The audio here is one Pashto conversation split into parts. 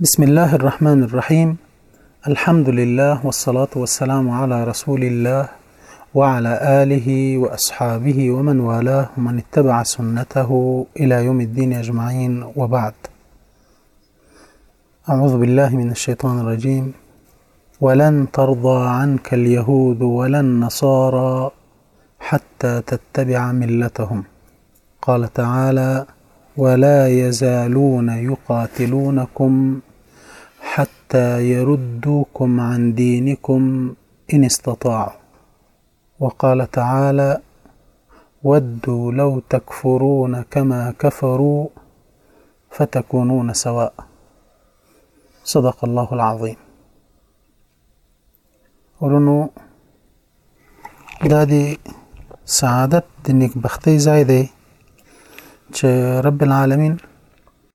بسم الله الرحمن الرحيم الحمد لله والصلاة والسلام على رسول الله وعلى آله وأصحابه ومن والاه ومن اتبع سنته إلى يوم الدين أجمعين وبعد أعوذ بالله من الشيطان الرجيم ولن ترضى عنك اليهود ولا النصارى حتى تتبع ملتهم قال تعالى ولا يزالون يقاتلونكم حتى يردوكم عن دينكم إن استطاعوا وقال تعالى ودوا لو تكفرون كما كفروا فتكونون سواء صدق الله العظيم ورونو دا دی سعادت د نیکبختۍ ځای دی چې رب العالمین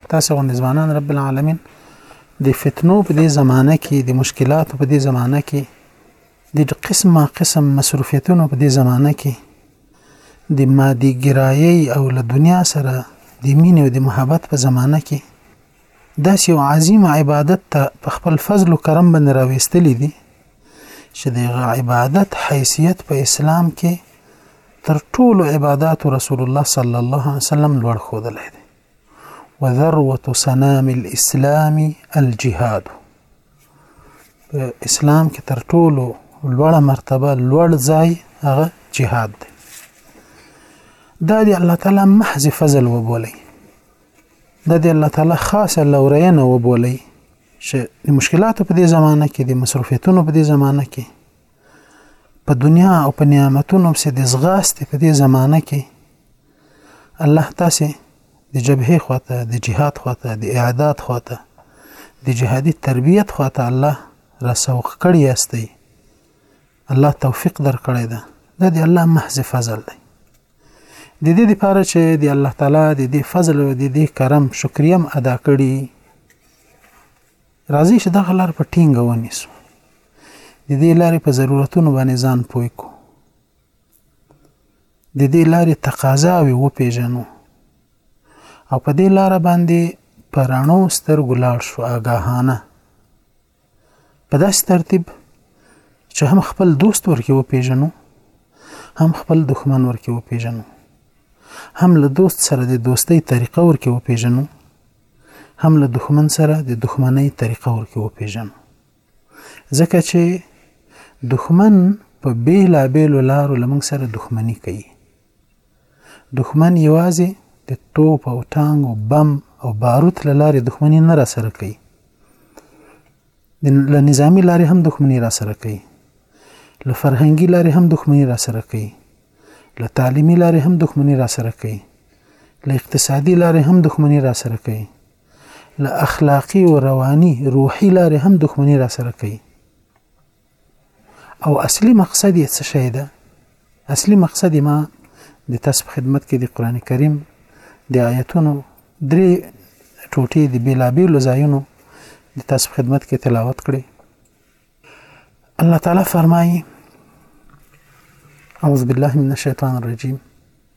تاسو غوندې ځوانان رب العالمین د فتنو په دې زمانه کې د مشکلاتو په دې زمانه کې د قسمه قسم مصروفیتونو په دې زمانه کې د مادي ګرایي او له دنیا سره د مینې او د محبت په زمانه کې داسې یو عظیم عبادت ته په خپل فضل و کرم باندې راوېستلی دی چې د عبادت حیثیت په اسلام کې تر ټولو عبادت رسول الله صلی الله علیه وسلم لوړ خودلې دی وذروه سنام الاسلام الجهاد په اسلام کې تر ټولو لوړه مرتبه لوړ ځای هغه جهاد دی دا دی الله تعالی محض فضل وبولي دا دی الله تعالی خاصه لورینه وبولئ چې د مشکلاتو په دې زمانه کې د مصروفیتونو په دې زمانه کې په دنیا او په نعمتونو سره د زغاستې په دې زمانه کې الله تاسو د جبهه خواته د جهاد خواته د اعداد خواته د جهادي تربیت خواته الله را سوق کړی استي الله توفیق درکړی ده دا دی الله محض فضل دی د دې لپاره چې د الله تعالی د دې فضل او د دې کرم شکریم ادا کړي راځي چې دغه لار په ټینګ ونیسو د دې لارې په ضرورتونو باندې ځان پوي کو د دې لارې تقاضا وي و پیژنو او په دې لار باندې پرانو سترګو لاړ شو آگاهانه په داسې ترتیب چې هم خپل دوست ورکې وپیژنو هم خپل دښمن ورکې وپیژنو هم له دوست سره د دوستۍ طریقه ورکې وپیژنو هم له دښمن سره د دښمنۍ طریقه ورکې وپیژنو ځکه چې دښمن په بیلابیلو لارو له موږ سره دښمني کوي دښمن یوازې د توپ او ټانګ او بم او باروت له لارې دښمني نه را سره کوي له نظامی لارې هم دښمني را سره کوي له فرهنګي لارې هم دښمني را سره کوي له تعلیمي لارې هم دښمني را سره کوي له اقتصادي لارې هم دښمني را سره کوي له اخلاقي او رواني روحي لارې هم دښمني را سره کوي او اصلي مقصد یې څه شی ده اصلي مقصد ما د تاسو خدمت کې د قران کریم د آیتونو درې ټوټې د بیلابیلو ځایونو د تاسو خدمت کې تلاوت کړې الله تعالی فرمایي اعوذ بالله من الشیطان الرجیم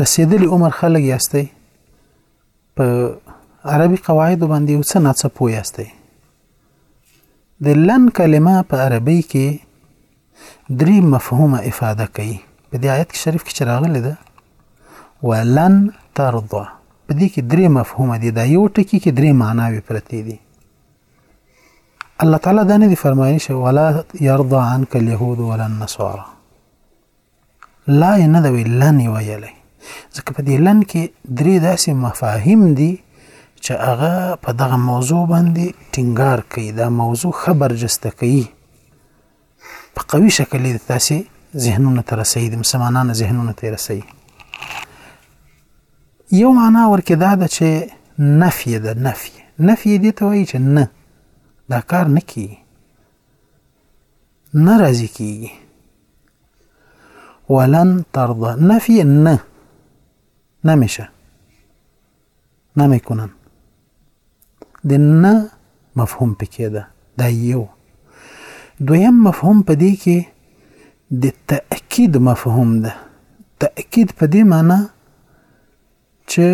رسیدلی عمر خلک یاستئ په عربي قواعد باندې یو څه ناڅه پوه یاستئ د لن کلمه په عربي کې درې مفهومه افاده کوي په دې آیت شریف کې چې راغلی ده ولن ترضا په دې کې درې مفهومه دي دا یو ټکی کې درې معناوې پرتې دي الله تعالی دا نه دی فرمایلی چې ولا يرضى عنك اليهود ولا النصارى لا یې نه ده ویل لن یې ویلی ځکه په دې لن کې درې داسې مفاهیم دي چې هغه په دغه موضوع باندې ټینګار کوي دا موضوع خبر جسته کوي په قوي شکل یې تاسې ذهنونه ته رسوي د مسلمانانو ذهنونه ته رسوي یو معنا ورکې دا ده چې نفي ده نفي نفي دې ته وایي چې نه دا کار نه کیږي نه راضي کیږي ولن ترضى نفي نه نمشه نمیکنن د نه مفهوم پکې ده دا یو دویم مفهوم په دې کې د تأکید مفهوم ده تأکید په دې معنی چې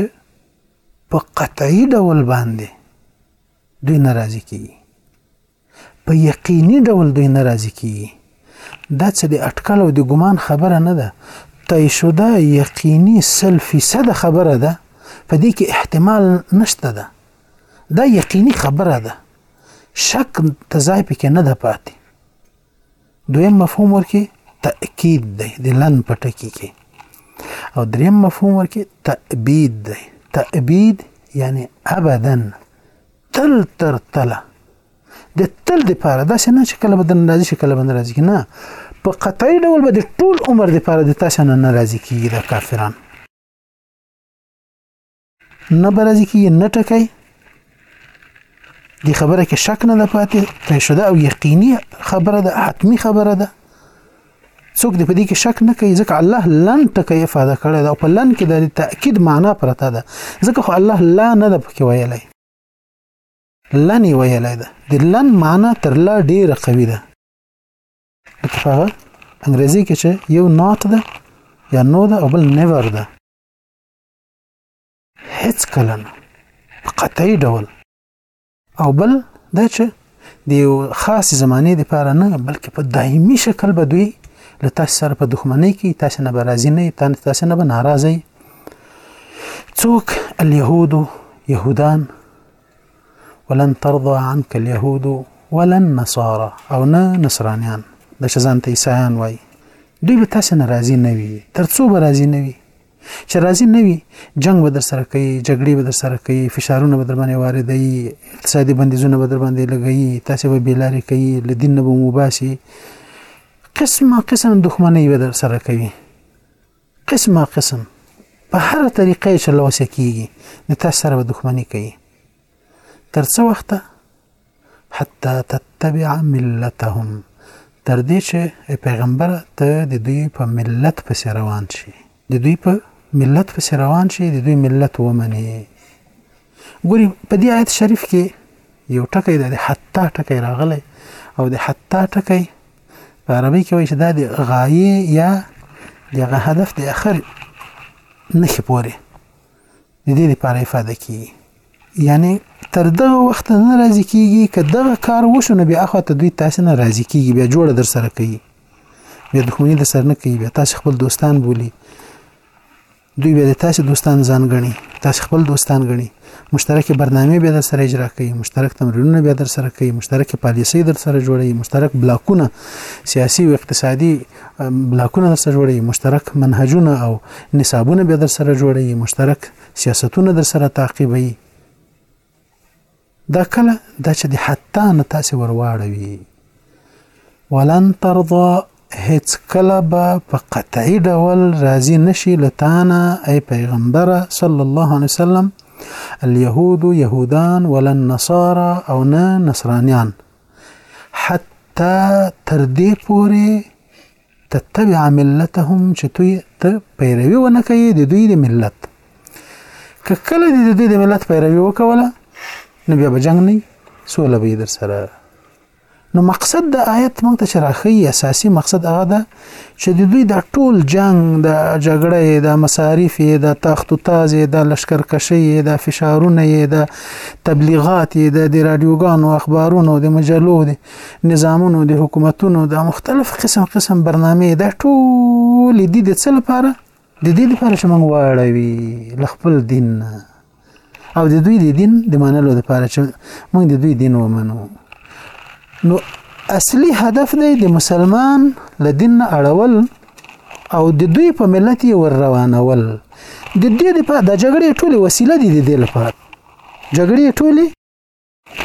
په قطعي ډول باندې دوی ناراضي کیږي په یقیني ډول دوی نه راضي کیږي دا څه د اټکل او د ګمان خبره نه ده طی شده یقیني سل فیصد خبره ده په دې کې احتمال نشته ده دا یقیني خبره ده شک ته ځای پکې نه ده پاتې دویم مفهوم ورکې تأکید دی د لن په ټکی کې او دریم مفهوم ورکې تأبید دی تأبید یعنی ابدا تل تر تله د تل د پاره دا څنګه چې کله بدن راځي چې کله بدن راځي نه په قطعي ډول به د ټول عمر د پاره د تاسو نه ناراضي کیږي د کافرانو نه برازي کې نه ټکی دی خبره کې شک نه پاتې ته شو دا او یقیني خبره ده حتمی خبره ده څوک دې په دې کې شک نه کوي ځکه الله لن ټکی افاده کړی دا او په لن کې د تاکید معنا پرته ده ځکه خو الله لا نه ده پکې ویلی لن ویلی ده د لن معنا تر لا ډیره قوي ده لکه هغه انګریزي کې چې یو نات ده یا نو ده او بل نیور ده هیڅ کله نه په قطعي ډول او بل دا چې د یو خاص زمانه د پاره نه بلکې په دایمي شکل به دوی له تاسو سره په دښمنۍ کې تاسو نه برازي نه تاسو نه به ناراضي څوک اليهود يهودان ولن ترضى عنك اليهود ولا النصارى او نه نصرانيان د شزان ته عیسایان وای دوی به تاسو ناراضي نه وي ترڅو به راضي نه وي چې راځي نه وي جنگ به در سره کوي جګړې به در سره کوي فشارونه به در باندې واردوي اقتصادي بندیزونه به در باندې لګوي تاسو به بیلاری کوي لدین نه به مباسي قسمه قسم دښمنۍ به در سره کوي قسمه قسم په هر طریقه چې لوسه کیږي د تاسو سره به دښمني کوي تر څو وخته حتی تتبع ملتهم تر دې چې ای پیغمبره ته د دوی په ملت پسې روان شي د دوی په ملت پسې روان شي د دوی ملت ومني ګوري په دې آیت شریف کې یو ټکی د حتی ټکی راغلی او د حتی ټکی په عربي کې وایي چې دا د غایې یا دغه هدف د اخر نښې پورې د دې لپاره افاده کیږي یعنی تر دغه وخت نه راضي کیږي که دغه کار وشو نه بیا اخو ته دوی تاسو نه راضي کیږي بیا جوړه در سره کوي بیا دښمنی د سر نه کوي بیا تاسو خپل دوستان بولی دوی بیا د تاسو دوستان ځان غني تاسو خپل دوستان غني مشترک برنامه به در سره اجرا کوي مشترک تمرینونه به در سره کوي مشترک پالیسي در سره جوړي مشترک بلاکونه سیاسي او اقتصادي بلاکونه در سره جوړي مشترک منهجونه او نصابونه به در سره جوړي مشترک سیاستونه در سره تعقیبوي دا کله دا چې د حتی نه تاسو ورواړوي ولن ترضى هیڅ کله به په قطعي ډول راضي نشي لتانا اي پیغمبر صلی الله علیه وسلم اليهود يهودان ولا النصارى او نه نصرانيان حتی تر دې پورې تتبع ملتهم چې دوی ته پیروي ونه کوي د دوی د ملت که کله د دوی د ملت پیروي وکوله نو بیا به جنګ نه سوله به در سره نو مقصد د آیت موږ ته شرحي اساسي مقصد هغه ده چې د دوی دا ټول جنگ د جګړه یې د مصارف یې د تخت و تاز یې د لشکرکشي یې د فشارونه یې د تبلیغات یې د د رادیوګانو اخبارونو د مجلو د نظامونو د حکومتونو د مختلف قسم قسم برنامه دا ټول دي د څه لپاره د دې لپاره چې موږ واړوي له خپل دین نه او د دوی د دین د منلو لپاره چې موږ د دوی دین ومنو نو اصلي هدف دی د مسلمان له دین نه اړول او د دوی په ملت یې ور روانول د دې لپاره د جګړې ټولې وسیله دي د دې لپاره جګړې ټولې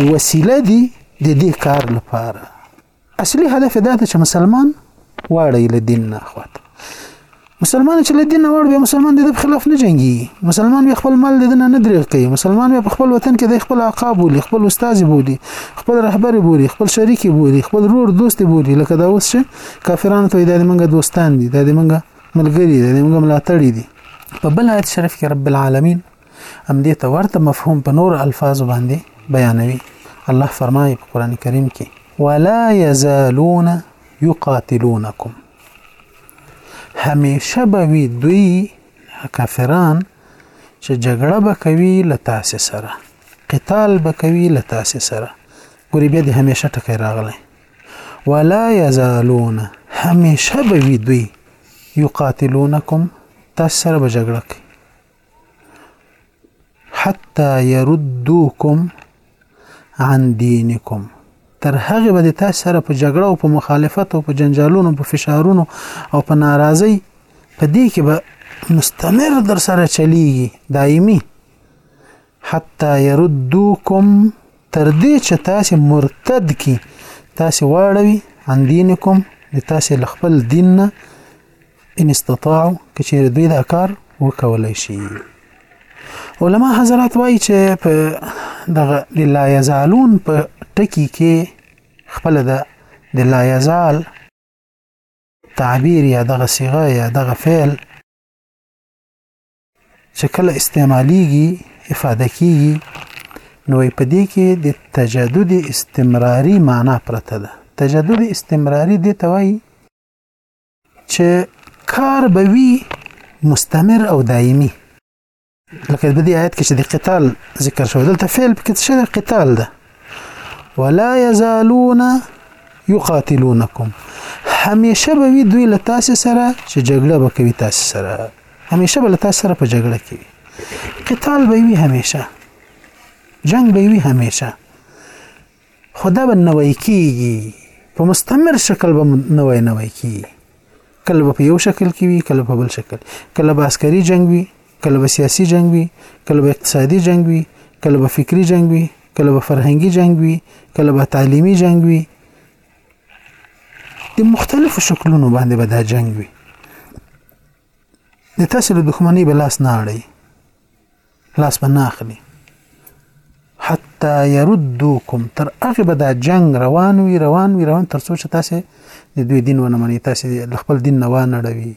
وسیله دي د دې کار لپاره اصلي هدف دا دی چې مسلمان واړی له دین نه اخوات مسلمان چې له دین نه واړ به مسلمان د خلاف نه جنگي مسلمان به خپل مال د دین نه درېغ کوي مسلمان به خپل وطن کې د خپل عقاب بولی خپل استاد بولی خپل رهبر بولی خپل شریک بولی خپل رور دوست بولی لکه دا اوس چې کافرانو ته د منګه دوستان دي د منګه ملګری دي د منګه ملاتړي دي په بل آیت شریف کې رب العالمین همدې ته ورته مفهوم په نور الفاظ باندې بیانوي الله فرمایي په قران کریم کې ولا یزالون یقاتلونکم همیشه به وي دوی کافران چې جګړه به کوي له تاسو سره قتال به کوي له تاسو سره ګوري بیا د همیشه ټکی راغلی ولا یزالون همیشه به وي دوی یقاتلونکم تاسو سره به جګړه کوي حتى يردوكم عن دينكم تر هغه به تاسو سره په جګړه او په مخالفت او په جنجالونو په فشارونو او په ناراضي په دې کې به مستمر در سره چلیږي دایمي حتی یردوکم تر دې چې تاسو مرتد کی تاسو واړوي عن دینکم د تاسو له خپل دین نه ان استطاعوا کچیر دوی دا کار وکولای شي علما حضرات وایي چې په دغه د لا یزالون په ټکی کې خپل د د لا یزال تعبیر یا دغه صيغه یا دغه فعل چې کله استعمالیږي افاده کیږي نو په دې کې د تجدد استمراری معنا پرته ده تجدد استمراری دې ته وایي چې کار به وي مستمر او دایمي لکه د دې آیت کې چې د قتال ذکر شو دلته فعل پکې څه دی قتال ده ولا يزالون يقاتلونكم همیشه به وي دوی له تاسو سره چې جګړه به کوي تاسو سره همیشه به له تاسو سره په جګړه کې وي قتال به وي همیشه جنگ به وي همیشه خو دا به نوی کېږي په مستمر شکل به نوی نوی کېږي کله به په یو شکل کې وي کله په بل شکل کله به عسکري جنگ وي کله به سیاسي جنگ وي کله به اقتصادي جنگ وي کله به فکری جنگ وي کله به فرهنګي جنگ وي کله به تعلیمي جنگ وي د مختلفو شکلونو باندې به دا جنگ وي د تاسو له دښمنۍ به لاس نه اړي لاس به نه اخلي حتی يردوکم تر هغه به دا جنگ روان وي روان وي روان تر څو چې تاسو د دوی دین ونه منئ تاسو د خپل دین نه وانه ډوي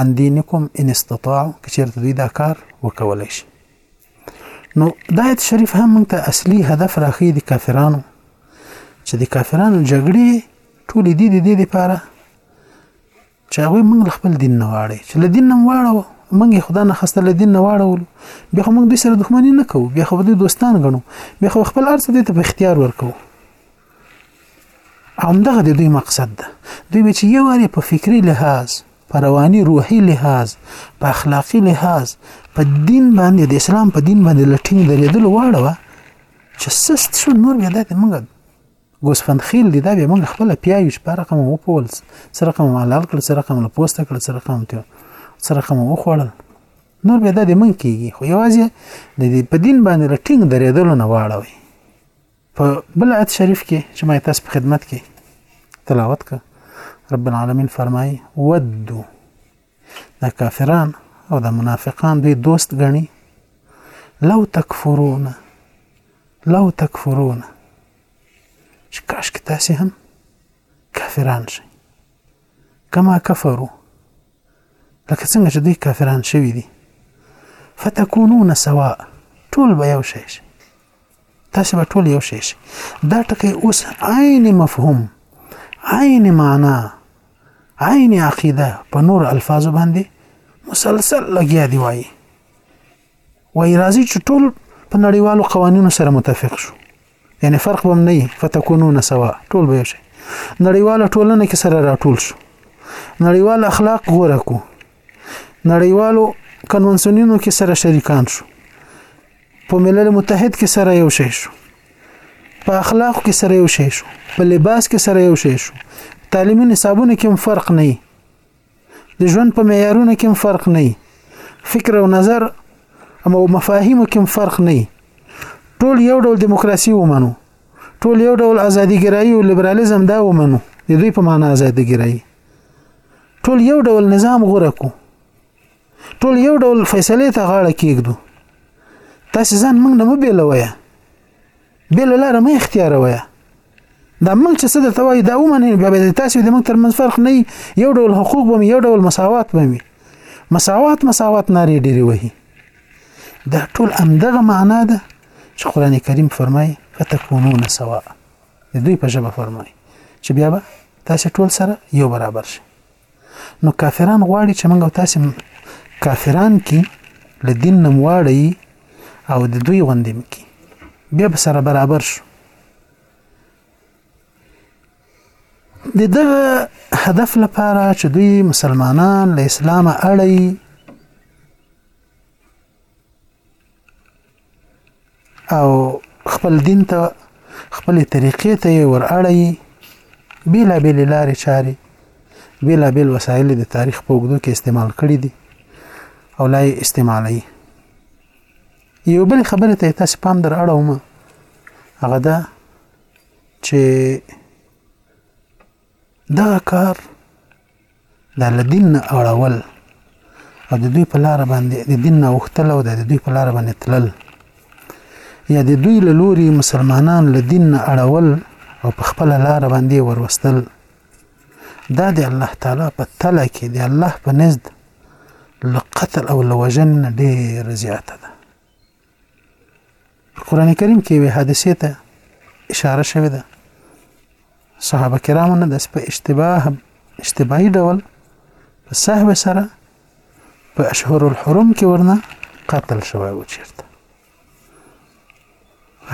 عن دینکم ان استطاعوا کچیر دوی دا کار وکولای شي نو دا آیت شریف هم موږ ته اصلي هدف راخی د کافرانو چې د کافرانو جګړې ټولې دي د دې لپاره چې هغه موږ خپل دین نه واړي چې له دین نه واړو موږ خدا نه خسته له دین نه واړول بیا خو موږ دوی سره دښمنی نه کوو بیا خو دوی دوستان غنو بیا خو خپل ارث دې ته په اختیار ورکو همدغه د دوی مقصد ده دوی به چې یو وارې په فکری لحاظ په رواني روحي لحاظ په اخلاقي لحاظ په دین باندې د اسلام په دین باندې لټینګ درېدل واړه وه چې سست شو نور بیا داسې موږ ګوسفند خیل دي دا بیا موږ خپل پیاوي چې په رقم وپول سره رقم حلال کړ سره رقم له پوسته کړ سره رقم ته سره رقم وخوړل نور بیا د من کیږي خو یوازې د دې په دین باندې لټینګ درېدل نه واړوي په بل آیت شریف کې چې ما تاسو په خدمت کې تلاوت کړ رب العالمین فرمایي ودو دا کافران او دا منافقان دوی دوست غني لو تکفرون لو تکفرون چې کاش کې تاسو هم کافران شئ کما کفرو لکه څنګه چې دوی کافران شوي دي فتكونون سواء ټول به یو شی شي تاسو به ټول یو شی شي دا ټکی اوس عین مفهوم عین معنا عین عقیده په نور الفاظ باندې مسلسل لګیا دی وایي وایي راځي چې ټول په نړیوالو قوانینو سره متفق شو یعنی فرق به نه وي فتكونون سوا ټول به شي نړیواله ټولنه کې سره راټول شو نړیوال اخلاق غوړه کو نړیوالو کنونسیونونو کې سره شریکان شو په ملل متحد کې سره یو شی شو په اخلاق کې سره یو شی شو په لباس کې سره یو شی شو تعلیمي نصابونه کې هم فرق نه د ژوند په معیارونو کې هم فرق نه فکر او نظر او مفاهیم کې هم فرق نه ټول یو ډول دیموکراسي ومنو ټول یو ډول ازاديګرایي او لیبرالیزم دا ومنو د دوی په معنا ازاديګرایي ټول یو ډول نظام غوړه کو ټول یو ډول فیصله ته غاړه کیږدو تاسو ځان موږ نه بیلوي بیل لار مې اختیار وایي دا موږ چې څه درته وایي دا ومنئ بیا به تاسو د موږ ترمنځ فرق نه یو ډول حقوق به یو ډول مساوات به وي مساوات مساوات ناری ډیری وهي دا ټول همدغه معنا ده چې قران کریم فرمایي فتكونون سواء دوی په ژبه فرمایي چې بیا به تاسو ټول سره یو برابر شئ نو کافران غواړي چې موږ تاسو کافران کی له دین نم واړی او د دوی غوندې کی بیا به سره برابر شو د دغه هدف لپاره چې دوی مسلمانان له اسلامه اړي او خپل دین ته خپل طریقې ته یې ور اړوي بیلا بیل لارې چاري بیلا بیل وسایل د تاریخ په وګړو کې استعمال کړي دي او لای استعمالي یو بل خبره ته تاسو پام در اړوم هغه دا چې دغه کار د له دین نه اړول او د دوی په لار باندې د دین نه وختل او د دوی په لار باندې تلل یا د دوی له لوري مسلمانان له دین نه اړول او په خپل لار باندې وروستل دا د الله تعالی په تله کې د الله په نزد له قتل او له وژنې نه ډېره زیاته ده قران کریم کې وی حادثه ته اشاره شوې ده صحابه کرامو نه د په اشتباه اشتباهي ډول په سهو سره په اشهر الحرم کې ورنه قتل شوی و چیرته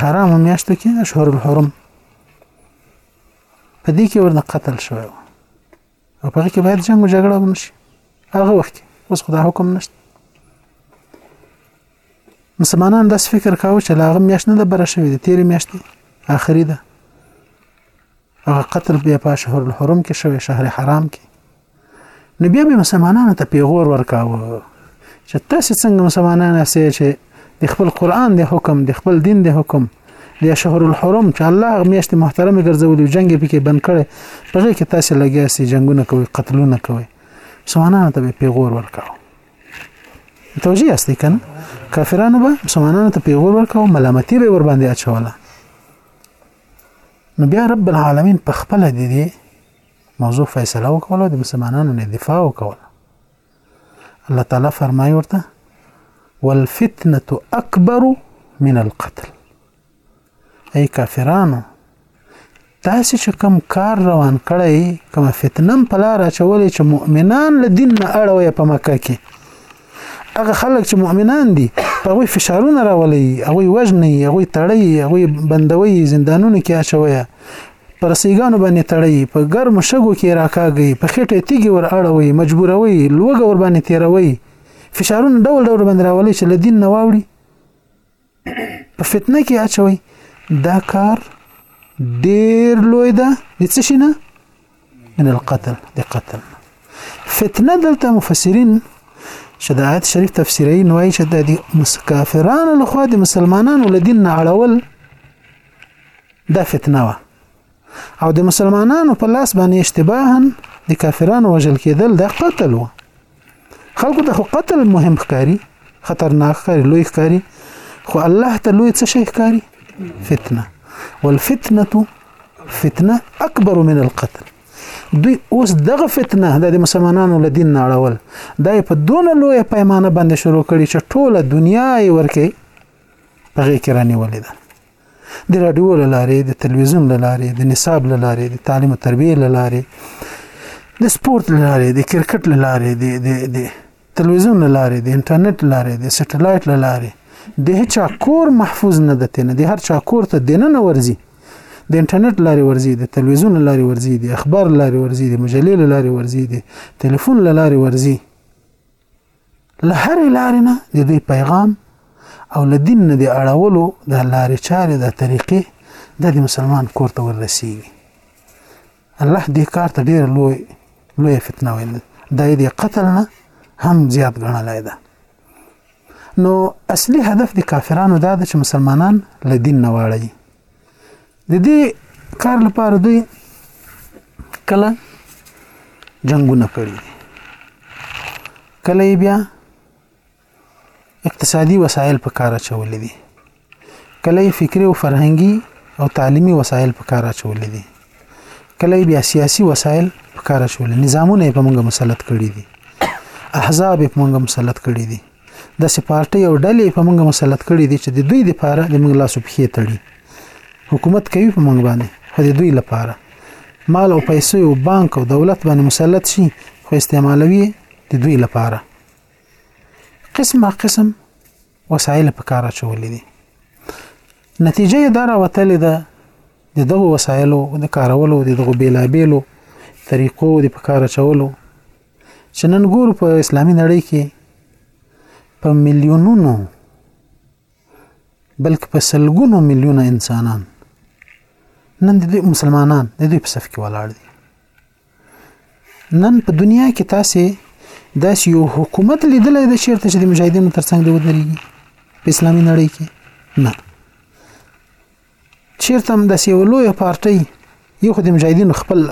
حرام میاشتو کې اشهر الحرم په دې کې ورنه قتل شوی و او په هغه کې باید جنگ او جګړه ونه شي هغه وخت کې اوس خدا حکم نشته مسلمانان داس فکر کاوه چې لاغه میاشت نه د بره شوې د تیرې میاشت اخري ده هغه قتل بیا په شهر الحرم کې شوی شهر حرام کې نو بیا به مسلمانانو ته پیغور ورکاوه چې تاسو څنګه مسلمانان اسئ چې د خپل قران د حکم د خپل دین د حکم د شهر الحرم چې الله هغه میاشت محترمه ګرځولې جنگ یې پکې بند کړي په هغه کې تاسو لګیا سي جنگونه کوي قتلونه کوي مسلمانانو ته به پیغور ورکاو توجیه یاستئ کنه کافرانو به مسلمانانو ته پیغور ورکاو ملامتي به ور باندې اچوله نو بیا رب العالمین په خپل دې موضوع فیصله وکوله د مسلمانانو نه دفاع وکوله الله تعالی فرمایي ورته والفتنه اکبر من القتل ای کافرانو تاسو چې کوم کار روان کړی کوم فتنه په لار اچولې چې مؤمنان له دین نه اړوي په مکه کې هغه خلک چې مؤمنان دي په غوي فشارونه راولي هغه وجني هغه تړي هغه بندوي زندانونو کې اچوي پر سیګانو باندې تړي په ګرم شګو کې راکاږي په خېټه تیږي ور اړوي مجبوروي لوګه ور باندې تیروي فشارونه ډول ډول باندې راولي چې لدین نه واوړي په فتنه کې اچوي دا کار ډیر لوی ده د څه شي نه من القتل د قتل فتنه دلته مفسرین چې د آیت شریف تفسیرین وایي چې د کافرانو لخوا د مسلمانانو لدین نه اړول دا فتنه وه او د مسلمانانو په لاس باندې اشتباها د کافرانو وژل کېدل د قتل وو خلکو ته خو قتل مهم ښکاری خطرناک ښکاری لوی ښکاری خو الله ته لوی څه شي ښکاری فتنه والفتنه فتنه اکبر من القتل دوی اوس دغه فتنه د مسلمانانو له دین نه اړول دا په دونه لوی پیمانه باندې شروع کړي چې ټوله دنیا یې ورکه هغې کې رانیولې ده د راډیو له لارې د تلویزیون له لارې د نصاب له لارې د تعلیم او تربیې له لارې د سپورت له لارې د کرکټ له لارې د د د تلویزیون له لارې د انټرنیټ له لارې د سټلایټ له لارې د هیڅ کور محفوظ نه ده تنه د هر چا کور ته دننه ورزي د انټرنیټ لارې ورزي د تلویزیون لارې ورزي د اخبار لارې ورزي د مجلې لارې ورزي د ټلیفون لارې ورزي له هرې لارې نه د دوی پیغام او له دین نه د اړولو د لارې چارې د طریقې د د مسلمان کور ته ورسیږي الله دې کار ته ډېر لوی لوی فتنه ویل دا د قتل نه هم زیات ګڼلای ده نو اصلي هدف د کافرانو دا ده چې مسلمانان له دین نه واړوي د دې کار لپاره دوی کله جنگونه کړي کله بیا اقتصادي وسایل په کار اچول دي کله فکری او فرهنګي او تعلیمي وسایل په کار اچول دي کله بیا سیاسي وسایل په کار اچول نظامونه په موږ مسلط کړي دي احزاب په موږ مسلط کړي دي د سپارټي او ډلې په موږ مسلط کړي دي چې د دوی لپاره د موږ لاس په خې تړي حکومت کوي په موږ باندې خو د دوی لپاره مال او پیسې او بانک او دولت باندې مسلط شي خو استعمالوي د دوی لپاره قسمه قسم وسایل په کار اچولې دي نتیجه یې دا راوتلې ده د دغو وسایلو د کارولو د دغو بیلابیلو طریقو د په کار اچولو چې نن ګورو په اسلامي نړۍ کې په میلیونونو بلکې په سلګونو میلیونه انسانان نن د دوی مسلمانان د دوی په صف کې ولاړ دي نن په دنیا کې تاسو داس یو حکومت لیدلای د شرط چې د مجاهدینو ترڅنګ دی ودرېږي په اسلامي نړۍ کې نه چیرته هم داسې یو لوی پارټي یو خو د مجاهدینو خپل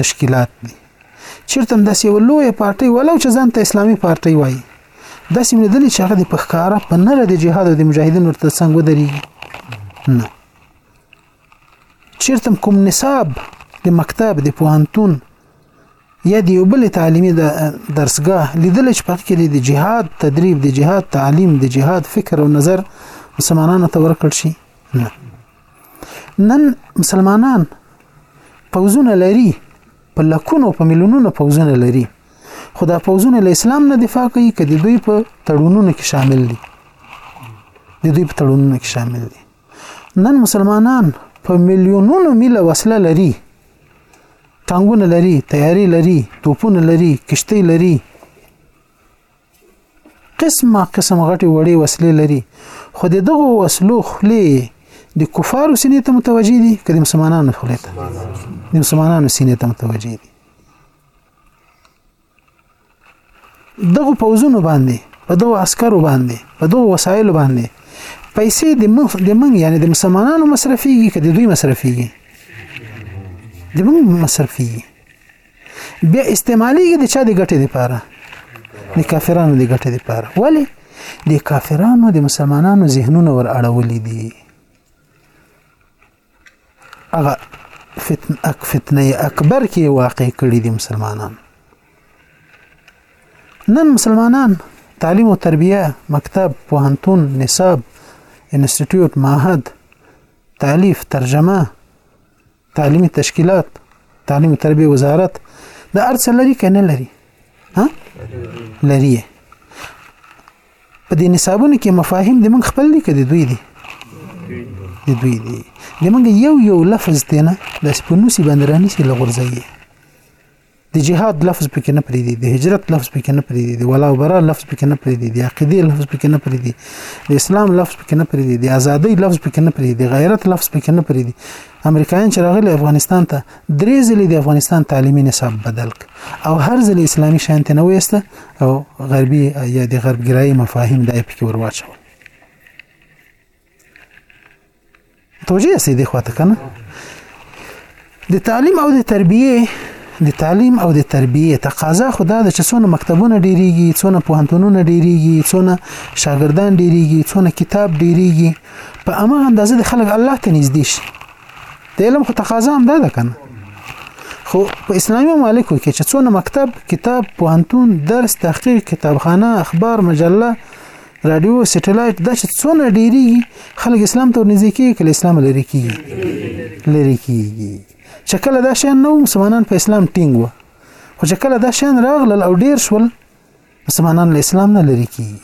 تشکیلات دي چیرته هم داسې یو لوی پارټي ولو چې ځان ته اسلامي پارټي وایي داسې مې لیدلې چې هغه د پخکاره په نره د جهاد او د مجاهدینو تر څنګ ودرېږي نه چیرته کوم نصاب د مکتب د پوهنتون یا د یو بل تعلیمي درسګاه لیدل چې پکې د جهاد تدریب د جهاد تعلیم د جهاد فکر او نظر مسلمانانو ته ورکړ شي نه نن مسلمانان پوزونه لري په لکونو په میلیونونو پوزونه لري خو دا پوزونه له اسلام نه دفاع کوي کدي دوی په تړونونو کې شامل دي د دوی په تړونونو کې شامل دي نن مسلمانان په میلیونونو میله وسله لري ټانګونه لري تیاری لري توپونه لري کشتۍ لري قسمه قسم غټي وړي وسلې لري خو د دغه وسلو خلې د کفارو سینې ته متوجي دي که د مسلمانانو خلې ته د مسلمانانو سینې ته متوجي دي دغه پوزونو باندې په دغه عسکرو باندې په دغه وسایلو باندې پیسې د مخ د من یعنی د مسلمانانو مصرفيږي کله دوی مصرفيږي د من مصرفيږي بیا استعماليږي د چا د ګټې لپاره د کافرانو د ګټې لپاره ولی د کافرانو د مسلمانانو ذهنونه ور اړولې دي هغه فتن اک فتنه اکبر کې واقع کړی دي مسلمانان نن مسلمانان تعلیم او تربیه مکتب پوهنتون نصاب انسټیټیوټ معهد تعلیف ترجمه تعلیمي تشکیلات تعلیم او تربیه وزارت د ارڅ لري کنه لري ها لري په دې نصابونو کې مفاهیم د موږ خپل دي که د دوی دي د دوی دي د موږ یو یو لفظ دی نه داسې په نوسي باندې رانیسي له غورځوي د جهاد لفظ پکې نه پرېږدي د هجرت لفظ پکې نه پرېږدي د ولا برا لفظ پکې نه پرېږدي د عقیدې لفظ پکې نه پرېږدي د اسلام لفظ پکې نه پرېږدي د ازادۍ لفظ پکې نه پرېږدي د غیرت لفظ پکې نه پرېږدي امریکایان چې راغلي افغانستان ته درې ځلې د افغانستان تعلیمي نصاب بدل ک او هر ځلې اسلامي شانت نه وېسته او غربي یا د غربګرایي مفاهیم دای پکې ورواچول توجیه سي دی خواته کنه د تعلیم او د تربیه د تعلیم او د تربیه تقاضا خدا د چسونه مکتبونه ډیریږي څونه پوهنتونونه ډیریږي څونه شاګردان ډیریږي څونه کتاب ډیریږي په امه اندازه د خلک الله ته نږدې شي د علم خو تقاضا هم ده کنه خو په اسلامي ممالکو کې چې څونه مکتب کتاب پوهنتون درس تحقیق کتابخانه اخبار مجله رادیو سټلایټ دا چې څونه ډیریږي خلک اسلام ته ورنږدې کیږي کله اسلام لري کیږي لري کیږي چې کله دا شان نو مسلمانان په اسلام ټینګ و خو چې کله دا شان راغلل او ډیر شول مسلمانان له اسلام نه لري کیږي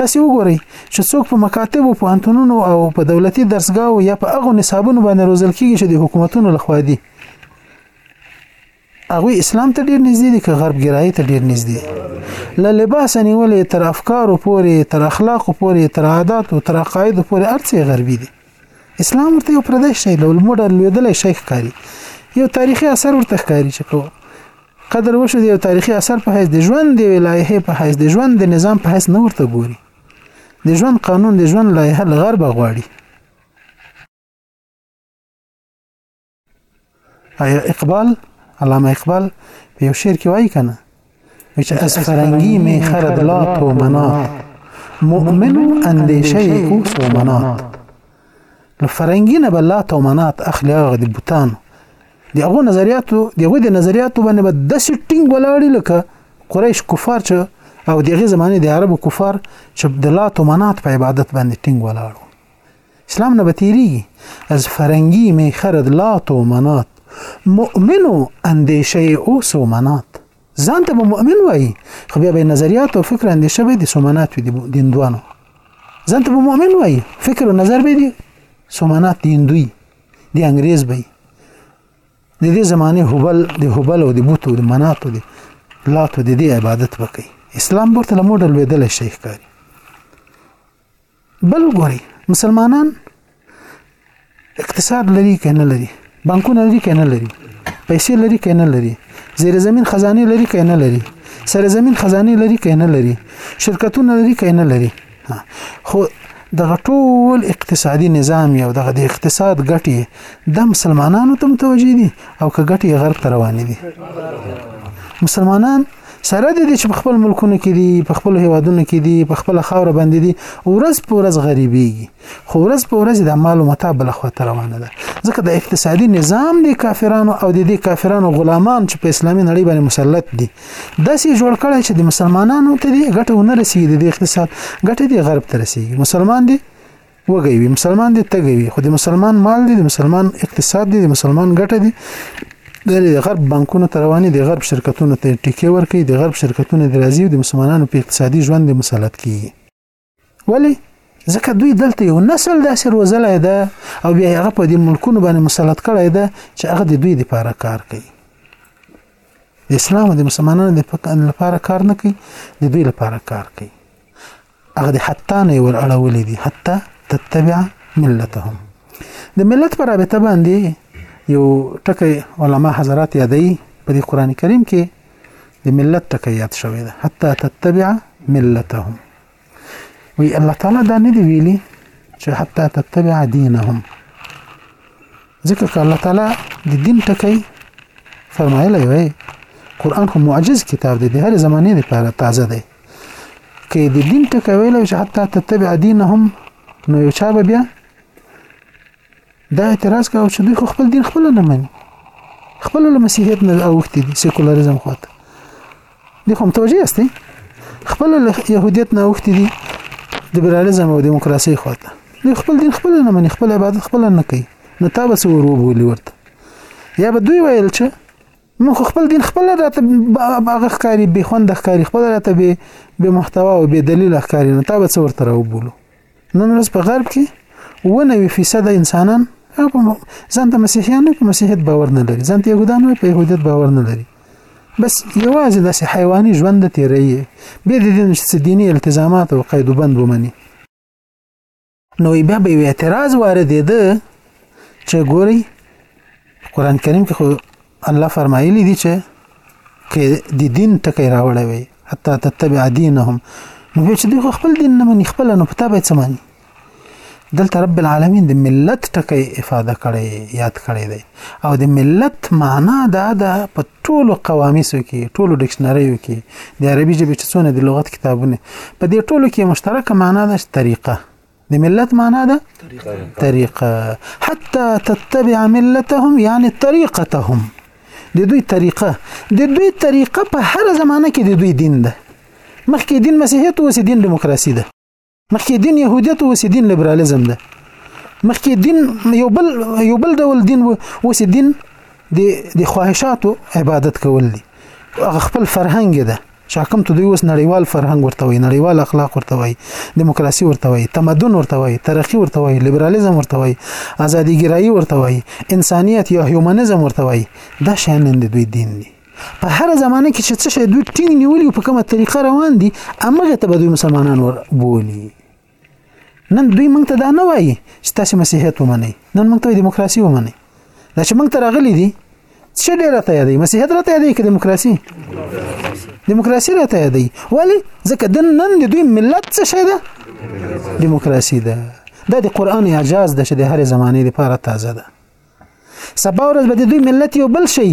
تاسو وګورئ چې څوک په مکاتبو په انتونونو او په دولتي درسګاو یا په هغه نصابونو باندې روزل کیږي چې د حکومتونو لخوا دي هغه اسلام ته ډیر نږدې دي که غرب ګرایي ته ډیر نږدې له لباس نیولې تر افکار پورې تر اخلاق پورې تر عادت او تر عقاید پورې ارڅي غربي دي اسلام ورته یو پردیش شی دی ول موډل لیدل شي ښکاری یو تاریخي اثر ورته ښکاری چې کوو قدر وشو د یو تاریخي اثر په حیث د ژوند د ولایحې په حیث د ژوند د نظام په حیث نه ورته ګوري د ژوند قانون د ژوند لایحه له غربه غواړي ایا اقبال علامه اقبال په یو شعر کې وایي کنه چې از فرنګي می خرد لا تو منات مؤمن اندیشه کو تو منات له فرنګي نه بل لا تو منات اخلي هغه د بوتانو د هغه نظریاتو دغه د نظریاتو باندې به د سټینګ ولاړی لکه قریش کفار چې او دغه زمانه د عربو کفار چې د لات او منات په عبادت باندې ټینګ ولاړو اسلام نه بتیری از فرنگی می خرد لات او منات مؤمنو اندیشه او سو منات ځان ته مؤمن وای خو بیا به نظریات او فکر اندیشه به د سومنات وي د دندوانو ځان ته مؤمن وای فکر او نظر به دي سومنات د هندوی دی انګريز به د دې زمانه هبل د هبل او د بوتو د مناتو د لاتو د دې عبادت وکي اسلام ورته له موډل ویدل شي ښکاري بل ګوري مسلمانان اقتصاد لري کنه لري بانکونه لري کنه لري پیسې لري کنه لري زیر زمين خزانه لري کنه لري سره زمين خزانه لري کنه لري شرکتونه لري کنه لري خو دغه ټول اقتصادي نظام یو دغه د اقتصاد ګټي د مسلمانانو ته متوجي دي او که ګټي غرب ته روان دي مسلمانان سره د دې چې په خپل ملکونو کې دي په خپل هیوادونو کې دي په خپل خاور باندې دي ورځ په ورځ غریبيږي خو ورځ په ورځ د مال او متاع بل خواته روانه ده ځکه د اقتصادي نظام دي کافرانو او د دې کافرانو غلامان چې په اسلامي نړۍ باندې مسلط دي داسې جوړ کړی چې د مسلمانانو ته دی ګټه ونه رسیږي د اقتصاد ګټه دی غرب ته رسیږي مسلمان دی وګي وي مسلمان دی تګي وي خو د مسلمان مال دی د مسلمان اقتصاد دی د مسلمان ګټه دی د غرب بانکونو ته رواني د غرب شرکتونو ته ټیکې ورکړي د غرب شرکتونه د راځي د مسلمانانو په اقتصادي ژوند مسلط کیږي ولی ځکه دوی دلته یو نسل داسې روزلای ده او بیا هغه په دې ملکونو باندې مسلط کړی ده چې هغه د دوی لپاره کار کوي د اسلام د مسلمانانو لپاره کار نه کوي د دوی لپاره کار کوي هغه د حتی نه ور اړولې دي حتی تتبع ملتهم د ملت پر رابطه باندې یو ټکی علما حضرات یادې په قرآن کریم کې د ملت ټکی یاد شوی ده حتی تتبع ملتهم وی الله تعالی دا نه دی ویلي چې حتی تتبع دینهم ځکه که الله تعالی د دین ټکی فرمایلی وای قرآن خو معجز کتاب دی د هرې زمانې لپاره تازه دی که د دین ټکی ویلی چې حتی تتبع دینهم نو یو چا به بیا دا اعتراض کاوه چې دوی خو خپل دین خپل نه مني خپل له مسیحیت نه اوختي دي سیکولریزم خواته دي خو متوجه یاستئ خپل له يهودیت نه اوختي دي لیبرالیزم او دیموکراسي خواته دوی خپل دین خپل نه مني خپل عبادت خپل نه کوي نو تا به څه وروبولي ورته یا به دوی ویل چې نو خپل دین خپل راته هغه ښکاری به خوند ښکاری خپل راته به به محتوا او به دلیل ښکاری نو تا به څور تر وبولو نن ورځ په غرب کې و نه وی فیصد انسانان ځان ته مسیحیان په مسیحیت باور نه لري ځان ته يهودان په يهودیت باور نه لري بس یوازې داسې حیواني ژوند تیري به د دین چې دینی التزامات او قید وبند ومني نو بیا به اعتراض واردېده چې ګوري قران کریم کې خو الله فرمایلی دی چې کې د دین ټکی راوړی وي حتی تتبع دینهم نو به چې دوی خپل دین نه مني خپل نو پتا به څه مانی دلته رب العالمین د ملت ټکی افاده کړي یاد کړي دی او د ملت معنا دا ده په ټولو قوامیسو کې ټولو ډکشنریو کې د عربي ژبې چې څونه د لغت کتابونه په دې ټولو کې مشترکه معنا ده طریقه د ملت معنا ده طریقه حتی تتبع ملتهم یعنی طریقتهم د دوی طریقه د دوی طریقه په هر زمانه کې د دوی دین ده مخکې دین مسیحیت اوس دین دیموکراسي ده مخکې دین يهودیت اوس دین لیبرالیزم ده مخکې دین یو بل یو بل ډول دین اوس دین د د خواهشاتو عبادت کول دي هغه خپل فرهنګ ده شاکم ته دوی اوس نړیوال فرهنګ ورته وایي نړیوال اخلاق ورته وایي دیموکراسي ورته وایي تمدن ورته وایي ترقي ورته وایي لیبرالیزم ورته وایي ازادي ګرایي ورته وایي انسانیت یا هیومنزم ورته وایي دا شیان نن د دوی دین دي په هر زمانه کې چې څه شي دوی ټینګ نیولي په کومه طریقه روان دي امغه ته به دوی مسلمانان ور بولي نن دوی موږ ته دا نه وایي چې تاسو مسیحیت ومنئ نن موږ ته دیموکراسي ومنئ دا چې موږ ته راغلي دي څه ډیر راته یادې مسیحیت راته یادې کې دیموکراسي دیموکراسي راته یادې ولی ځکه د نن د دوی ملت څه شي ده دیموکراسي ده دا د قران اعجاز ده چې د هر زمانه لپاره تازه ده سبا ورځ به د دوی ملت یو بل شي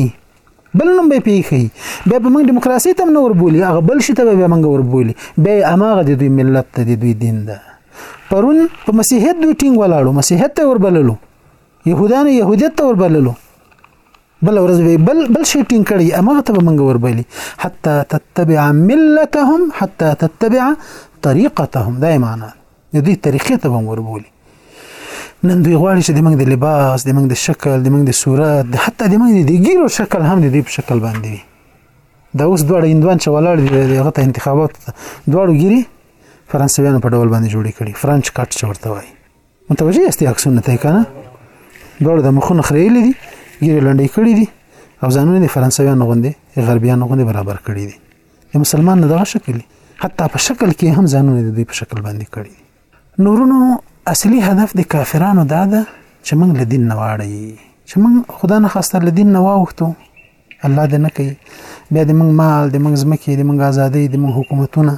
بل نوم به پیخي بیا به موږ دیموکراسي تم نه وربولي هغه بل شي ته به موږ وربولي بیا اماغه د دوی ملت ته د دوی دین ده پرون په مسیحیت دوی ټینګ ولاړو مسیحیت ته وربللو يهودانو يهودیت ته وربللو بل ورځ به بل بل شي ټینګ کړي اماغه ته به موږ وربلي حتى تتبع ملتهم حتى تتبع طريقتهم دا معنی د دوی طریقې ته به هم وربولي نن دوی غواړي چې د موږ د لباس د موږ د شکل د موږ د صورت د حتی د موږ د ګیرو شکل هم د دوی په شکل باندې وي دا اوس دواړه هندوان چې ولاړ دي دغه ته انتخابات دواړو ګیري فرانسویانو په ډول باندې جوړې کړي فرانچ کټ چې ورته وایي متوجه یاستې عکسونه ته کنه دواړو د مخونو خریلې دي ګیرې لنډې کړې دي او ځانونه د فرانسویانو غوندې غربیانو غوندې برابر کړي دي د مسلمان نه دغه شکل دي حتی په شکل کې هم ځانونه د دوی په شکل باندې کړي نورونو اصلي هدف د کافرانو دا ده چې موږ له دین نه واړی چې موږ خدا نه خواسته له دین نه واوښتو الله دې نه کوي بیا د موږ مال د موږ ځمکې د موږ ازادۍ د موږ حکومتونه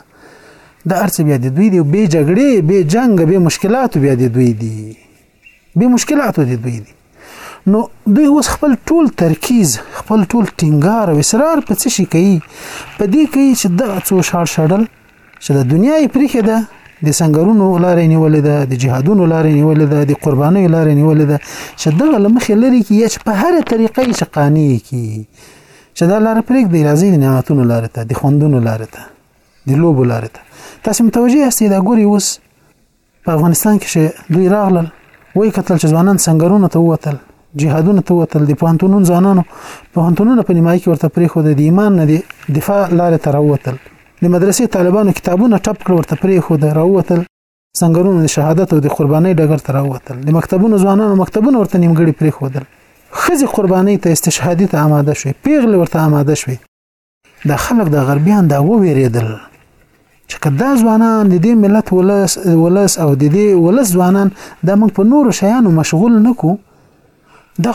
د ارڅ بیا د دوی دی به جګړې به جنگ به مشکلات بیا د دوی دي به مشکلاتو دي دوی دي نو دوی اوس خپل ټول ترکیز خپل ټول ټینګار او اصرار په څه شي کوي په دې کوي چې د څو شاړ شړل چې د دنیا یې پرېخه ده د سنگرونو لارې نیولې ده د جهادونو لارې نیولې ده د قربانۍ لارې نیولې ده چې دغه لمخې لري کې یا چې په هر طریقه یې چې قانع کی چې دا لار پرېګ دی راځي د نعمتونو لارې ته د خوندونو لارې ته د لوبو لارې ته تاسو متوجه یاست دا ګوري اوس په افغانستان کې چې دوی راغلل وای کتل چې ځوانان سنگرونه ته وتل جهادونه ته وتل د پانتونون ځانانو په هنتونونه په نیمای کې ورته پرې خو د ایمان نه دی دفاع لارې ته راوتل د مدرسې طالبانو کتابونه ټپ کړ ورته پرې خو د راوتل سنگرونه د شهادت او د قربانۍ ډګر ته راوتل د مکتبونو ځوانانو مکتبونه ورته نیمګړي پرې خو دل خزي قرباني ته استشهادي ته آماده شوي پیغله ورته آماده شوي دا خلک د غربیان دا وویریدل چې که دا ځوانان د دې ملت ولس ولس او د دې ولس ځوانان دا موږ په نورو شیانو مشغول نکو دا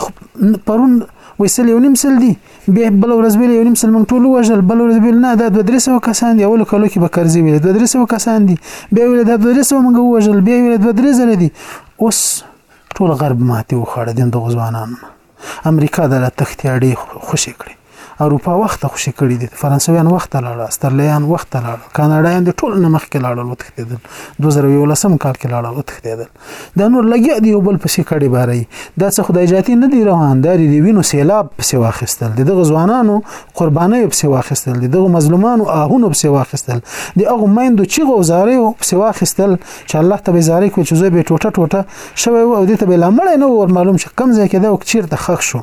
پرون وسل یو نیم سل دی به بل ورځ ویل یو نیم سل موږ ټول وژل بل ورځ ویل نه دا 200 کسان دی اول کلو کې به قرضې ویل 200 کسان دی به ویل دا 200 موږ وژل به ویل 200 دی اوس ټول غرب ماته وخړه د دوه ځوانان امریکا د لا تختی اړې خوشې کړې اروپا وخت خوشې کړې دي فرانسویان وخت لاړه استرلیان وخت لاړه کاناډایان د ټول نه مخکې لاړل وتښتیدل 2011 کال کې لاړل وتښتیدل دا نور لګیا دی یو بل پسې کړي باري دا څه خدای جاتی نه دی روان دا دی وینو سیلاب پسې واخیستل دغه ځوانانو قرباني پسې واخیستل دغه مظلومانو آهونو پسې واخیستل دغه میندو چې غوزاري پسې واخیستل چې الله تبارک وتعالى چې زوی به ټوټه ټوټه شوی وو او دې ته به لا مړی نه ور معلوم شي کم ځای کې دا وکچیر ته خښ شو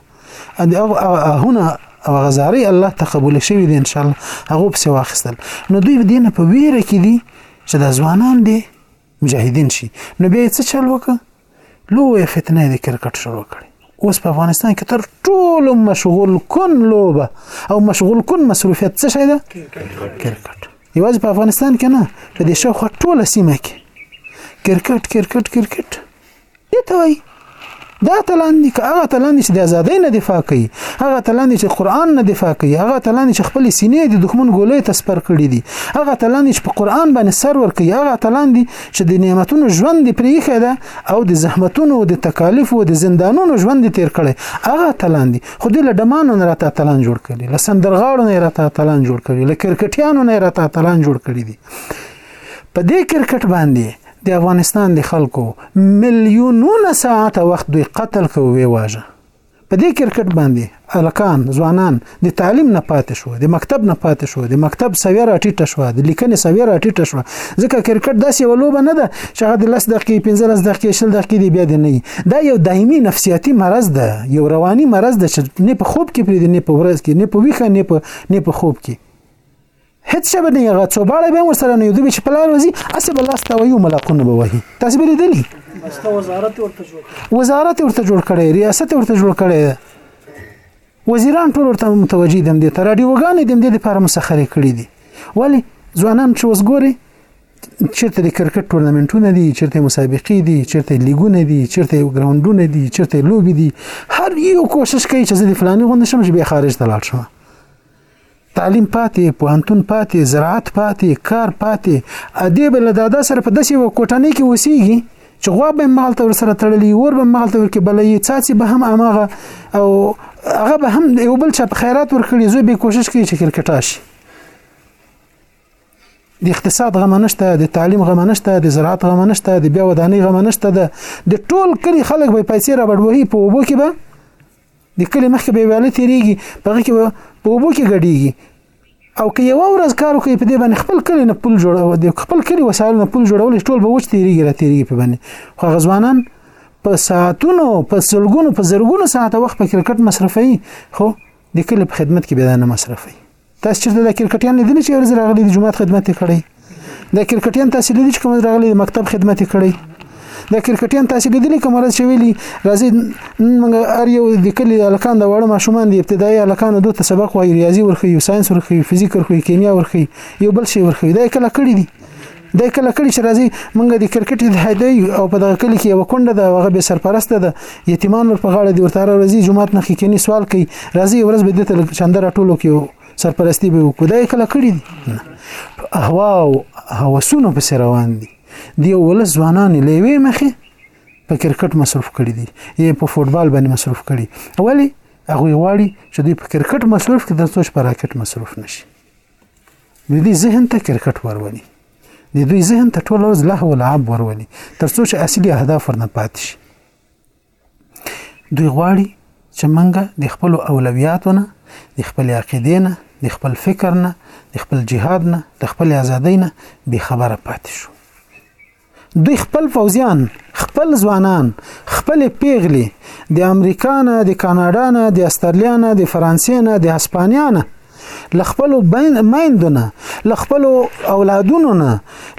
د هغه هونه او غزاري الله تقبل شوی دي ان شاء الله هغه په واخستل نو دوی دینه په ویره کې دي چې د ځوانان دي مجاهدین شي نو به څه چل وکړه لوی فتنه د کرکټ شروع کړي اوس په افغانستان کې تر ټولو مشغول کن لوبه او مشغول کن مصروفیت څه شي ده کرکټ یوازې په افغانستان کې نه په دې شاوخوا ټوله سیمه کې کرکټ کرکټ کرکټ دې ته وایي دا تلان دي که هغه تلان دي چې د ازادۍ نه دفاع کوي هغه تلان دي چې قران نه دفاع کوي هغه تلان دي چې خپل سینې د دښمن ګولې ته سپر کړي دي هغه تلان دي چې په قران باندې سر ور کوي هغه تلان دي چې د نعمتونو ژوند پرې ښه ده او د زحمتونو د تکالیفو د زندانونو ژوند تیر کړي هغه اتلان دي خو د لډمانو نه راته اتلان جوړ کړي له سندرغاړو نه راته اتلان جوړ کړي له کرکټیانو نه راته اتلان جوړ کړي دي په دې کرکټ باندې د افغانستان د خلکو ملیونونه ساعت وخت دوی قتل کوي واژه په دې کرکټ باندې الکان ځوانان د تعلیم نه پاتې شو د مکتب نه پاتې شو د مکتب سویه راټیټه شو د لیکنې سویه راټیټه شو ځکه کرکټ داسې یو لوبه نه ده چې هغه د لس دقیقې پنځلس دقیقې شل دقیقې دی بیا دی نه دا یو دایمي نفسیاتي مرض ده یو رواني مرض ده چې نه په خوب کې پرې نه په ورځ کې نه په ویښه نه په نه په خوب کې هیڅ شبه دی هغه څو باړه به ورسره نه یو دوی چې په لار وځي اسې به لاس ته وایو ملاقونه به وایي تاسو به لیدلی وزارت ورته جوړ کړی وزارت ورته جوړ کړی ریاست ورته جوړ کړی وزیران ټول ورته متوجي دم دي تر رادیوګانې دم دي لپاره مسخرې کړې دي ولی ځوانان چې اوس ګوري چیرته د کرکټ ټورنمنټونه دي چیرته مسابقې دي چیرته لیګونه دي چیرته ګراوندونه دي چیرته لوبي دي هر یو کوشش کوي چې زه د فلاني غونډه شم چې به خارج ته لاړ شم تعلیم پاتې پوهنتون پاتې زراعت پاتې کار پاتې ادیب له دادا سره په داسې یوه کوټنۍ کې اوسیږي چې غوا به مالته ور سره تړلې اور به مالته ور کې بلې څاڅي به هم اماغه او هغه به هم یو بل چا په خیرات ور کړی زوی به کوشش کوي چې کرکټا شي د اقتصاد غم نشته د تعلیم غم نشته د زراعت غم نشته د بیا ودانۍ غم نشته د ټول کلی خلک به پیسې را بډوهي په وبو کې به د کلي مخکې به ویاله تیریږي په هغه کې به په اوبو کې ګډیږي او که یو ورځ کار وکړي په دې باندې خپل کلی نه پل جوړو د خپل کلی وسایل نه پل جوړول ټول به وچ تیریږي را تیریږي په باندې خو غزوانان په ساعتونو په سلګونو په زرګونو ساعت وخت په کرکټ مصرفي خو د کلی په خدمت کې به نه مصرفي تاسو چیرته د کرکټیان لیدلی چې ورځ راغلی د جماعت خدمت یې کړی د کرکټیان تاسو لیدلی چې کوم راغلی د مکتب خدمت یې کړی د کرکټیان تاسو لیدلی کوم ورځ چې ویلي راځي موږ ار یو د کلی الکان د وړ ماشومان د ابتدایي الکان دوه ته سبق وایي ریاضي ورخي فزیک ورخي کیمیا ورخي یو بل شی ورخي دا کله کړی دي دی کله کلی چې راځي مونږ د کرکټ اتحاد دی او په دغه کلی کې یو کونډه ده هغه به سرپرست ده یتیمان ور په غاړه دی ورته راځي جمعات نه خکینی سوال کوي راځي ورځ به دته چنده راټولو کې سرپرستی به وکړو دا کله کړی دي اهوا او هوسونه په سر روان دي دی ولس ځوانان لوي مخه په کرکټ مصرف کړی دي یې په فوتبال باندې مصرف کړی ولی هغه واړي چې دوی په کرکټ مصرف کړي د سوچ په راکټ مصرف نشي د دې ذهن ته کرکټ ورولي د دوی ذهن ته ټول ورځ لهو لعب ورولي ترڅو چې اصلي اهداف ورنه پاتې شي دوی غواړي چې منګه د خپل اولویاتو نه د خپل عقیدې نه د خپل فکر نه د خپل جهاد نه د خپل ازادۍ نه به خبره پاتې شو دوی خپل پوځیان، خپل ځوانان، خپلې پیغلې د امریکا نه، د کاناډا نه، د استرالیا نه، د فرانسې نه، د هسپانیا نه له خپل میندو نه، له خپل اولادونو نه،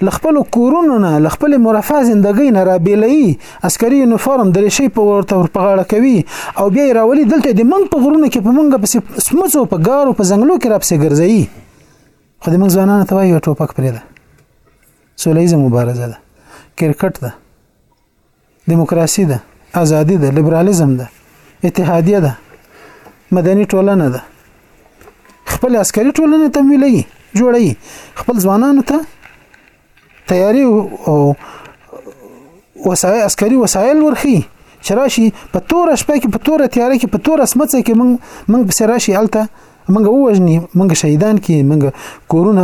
له خپل کورونو نه، له خپل مرفه زندګۍ نه را بیلوي، عسکري یونیفورم د ریشي په ورته ور پغاړه کوي او بیا یې راولي دلته د منګ په غرونو کې په منګ په سمڅو په ګارو په ځنګلو کې را پسې ګرځي. خو د منګ ځوانانو ته وایي ټوپک پرې ده. سوله ییزه مبارزه ده کرکټ ده دیموکراسي ده ازادي ده لیبرالیزم ده اتحادیه ده مدني ټولنه ده خپل عسکري ټولنه تمویلوي جوړوي خپل ځوانانو ته تیاری او وسایل عسکري وسایل ورخي چې راشي په تور شپه کې په تور تیاره کې په تور اسمڅه کې من من په راشي الته منګه ووجني منګه شهیدان کی منګه کورونه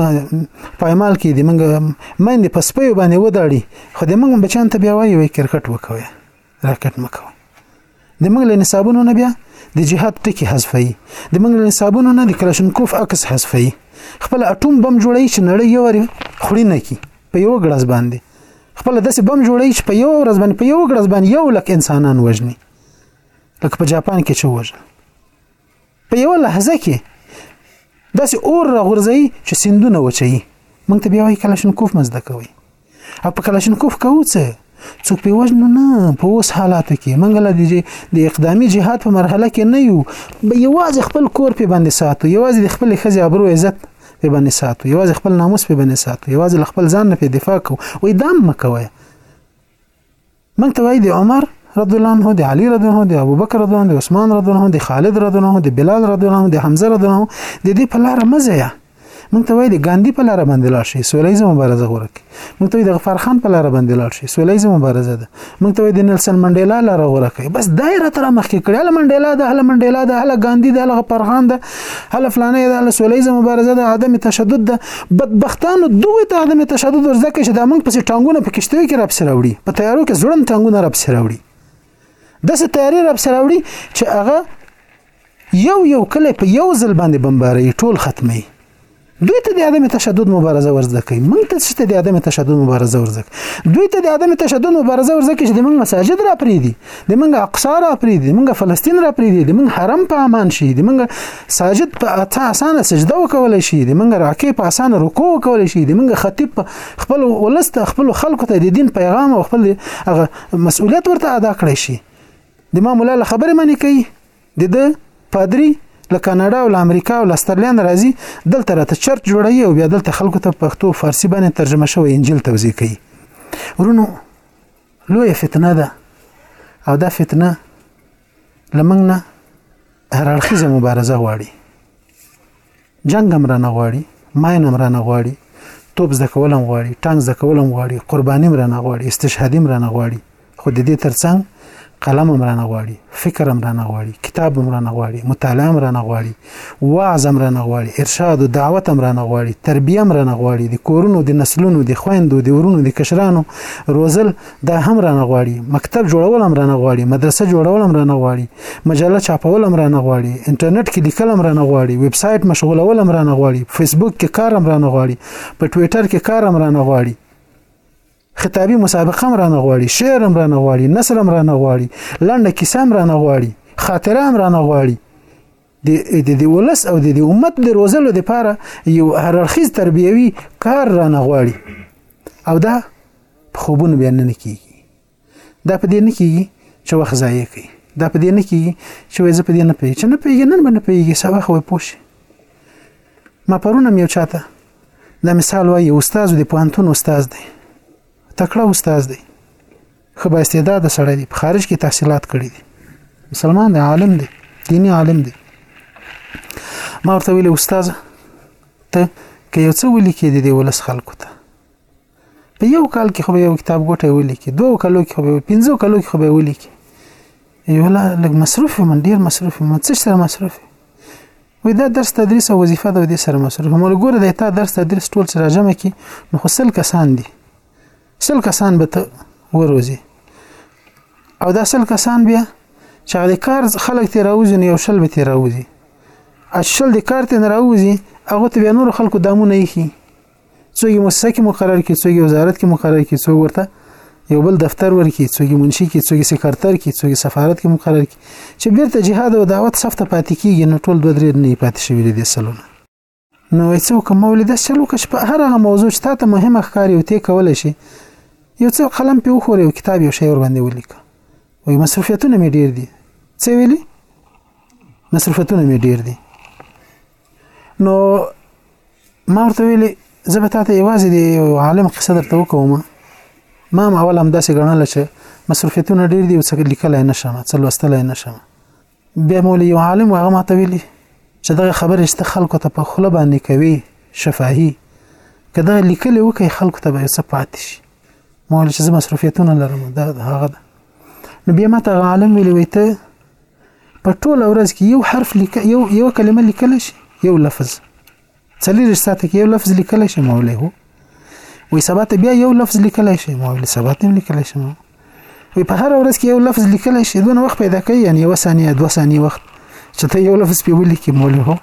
پایمال کی دي منګه مېندې په سپیو باندې وداړي خو د منګه بچان ته بیا وایي وای کرکټ وکوي راکټ مکوي د منګه له نصابونو نه بیا د جهاد ټکی حذفي د منګه له نصابونو نه د کلاشنکوف عکس حذفي خپل اټوم بم جوړي چې نړۍ یو خړی نه کی په یو ګړز باندې خپل داسې بم جوړي چې په یو ورځ باندې په یو ګړز باندې یو لک انسانان وژني لکه په جاپان کې چې وژني په یو لحظه کې داسې اور راغورځي چې سندونه وچي مونږ ته بیا وایي کلاشینکوف مزده کوي او په کلاشینکوف کوو څه څوک په وژنو نه په اوس حالاتو کې مونږ له دې د اقدامي جهاد په مرحله کې نه یو به یوازې خپل کور په باندې ساتو یوازې د خپل خزي ابرو عزت په باندې ساتو یوازې خپل ناموس په باندې ساتو یوازې خپل ځان په دفاع کوو وې دام مکوي من ته وایي د عمر رضی الله عنه د علي رضی الله عنه د ابوبکر رضی الله عنه د عثمان رضی الله عنه د خالد رضی الله عنه د بلال رضی الله عنه د حمزه رضی الله عنه د دې په لار مزه مونږ ته وایي د ګاندی په لار باندې لاړ شي سولیزه مبارزه غوړه کی مونږ ته وایي د غفار خان په لار باندې لاړ شي سولیزه مبارزه ده مونږ ته وایي د نلسن منډیلا لار غوړه کی بس دایره تر مخ کې کړه منډیلا ده هله منډیلا ده هله ګاندی ده هله غفار خان ده هله فلانه دا له سولې زمو مبارزه د عدم تشدد ده بدبختانو دوی ته عدم تشدد ورزکه چې د موږ پسې ټانګونه په کشته کې راپسې راوړي په تیارو کې زړن ټانګونه راپسې راوړي د سه تیارې راپسې راوړي چې هغه یو یو کله په یو ځل باندې بمباري ټول ختمي دوی ته د عدم تشدد مبارزه ورزده کوي موږ ته چې د عدم تشدد مبارزه ورزده کوي دوی ته د عدم تشدد مبارزه ورزده کوي چې د موږ مساجد را پرې دي د موږ اقصا را پرې دي د موږ فلسطین را پرې دي د موږ حرم په امان شي د موږ ساجد په اته اسانه سجده وکول شي د موږ راکې په اسانه رکوع وکول شي د موږ خطیب خپل ولست خپل خلکو ته د دین پیغام او خپل هغه مسؤلیت ورته ادا کړی شي د ما مولا خبره منې کوي د ده پادری له کاناډا او له امریکا او له استرلیان راځي دلته راته چرچ جوړوي او بیا دلته خلکو ته پښتو فارسی باندې ترجمه شوی انجیل توضیح کوي ورونو لوی فتنه ده او دا فتنه لمنګ نه هر اړخیزه مبارزه غواړي جنګ هم رانه غواړي ماین هم رانه غواړي توپ زده کول هم غواړي ټانک زده کول هم غواړي قرباني هم رانه غواړي استشهادي هم رانه غواړي خو د دې ترڅنګ قلم هم رانه غواړي فکر هم رانه غواړي کتاب هم رانه غواړي مطالعه هم رانه غواړي وعظ هم رانه غواړي ارشاد او دعوت هم رانه غواړي تربیه هم رانه غواړي د کورونو د نسلونو د خويندو د ورونو د کشرانو روزل دا هم رانه غواړي مکتب جوړول هم رانه غواړي مدرسه جوړول هم رانه غواړي مجله چاپول هم رانه غواړي انټرنیټ کې لیکل هم رانه غواړي ویب سایټ مشغولول هم رانه غواړي فیسبوک کې کار هم رانه غواړي په ټویټر کې کار هم رانه غواړي خطابي مسابقه هم رانه غواړي شعر هم رانه غواړي نثر هم رانه غواړي لنډه کیسه هم رانه غواړي خاطره هم رانه غواړي د د ولس او د امت د روزلو لپاره یو هررخیز تربیوي کار رانه غواړي او دا په خوبونو بیا نه کیږي دا په دې نه کیږي چې وخت ضایع کوي دا په دې نه کیږي چې وې زه په دې نه پیږي چې نه پیږي نن باندې پیږي سبا خو پوښ ما پرونه یو چاته دا مثال وایي استاد د پوهنتون استاد دی تکړه استاد دی خو با استعداد سړی دی په خارج کې تحصیلات کړی دي مسلمان دی عالم دی دینی عالم دی ما ورته ویل استاد ته که یو څه ولیکې د دې ولس خلکو ته په یو کال کې خو به یو کتاب ګټه ولیکې دوه کالو کې خو به پنځو کالو کې خو به ولیکې یو لا لږ مصروف من ډیر مصروف من څه سره مصروف وې دا درس تدریس او وظیفه د دې سره مصروف مول ګوره د تا درس تدریس ټول سره جمع کې نو خو سل کسان دي سل کسان به ته وروزي او دا سل کسان بیا چې هغه کار خلک ته راوځي نو یو شل به ته راوځي اشل د کار ته راوځي هغه ته بیا نور خلکو دامونه یې خي څوګي موسسه کې مقرر کی څوګي وزارت کې مقرر کی څوګ ورته یو بل دفتر ورکی څوګي منشي کې څوګي سکرتر کې څوګي سفارت کې مقرر کی چې بیرته جهاد او دعوت صف ته پاتې کیږي نو ټول دوه درې نه پاتې شوی دي سلونه نو وای څه وکړم ما ویل داسې چل وکړه چې په هر هغه موضوع چې تا ته مهمه ښکاري او تې کولی شي یو څه قلم پې وښورې او کتاب یو شی ورباندې ولیکه وایي مصروفیتونه مې ډېر دي څه ویلي مصروفیتونه مې ډېر دي نو ما ورته ویلې زه به تا ته یوازې د یو عالم قصه درته وکوم ما هم اول همداسې ګڼله چې مصروفیتونه ډېر دي او څه لیکلی نه شم څه لوستلی نه شم بیا مو له یو عالم هغه ماته ویلي چې دغه خبرې چې خلکو ته په خوله باندې کوي شفاهي که دغه لیکلې وکړي خلکو ته به یو څه پاتې شي ما ویل چې زه مصروفیتونه لرم دا هغه ده نو بیا ماته هغه عالم ویلي وایي ته په ټوله ورځ کې یو حرف لیک یو یو کلمه لیکلی شي یو لفظ څلور ساعته کې یو لفظ لیکلی شم او له وي سبا ته بیا یو لفظ لیکلی شم او له سبا ته لیکلی شم وي په هر ورځ کې یو لفظ لیکلی شي دونه وخت پیدا کوي یعنی یو ثانیه دوه ثانیه وخت چې ته یو لفظ په ولیکې موله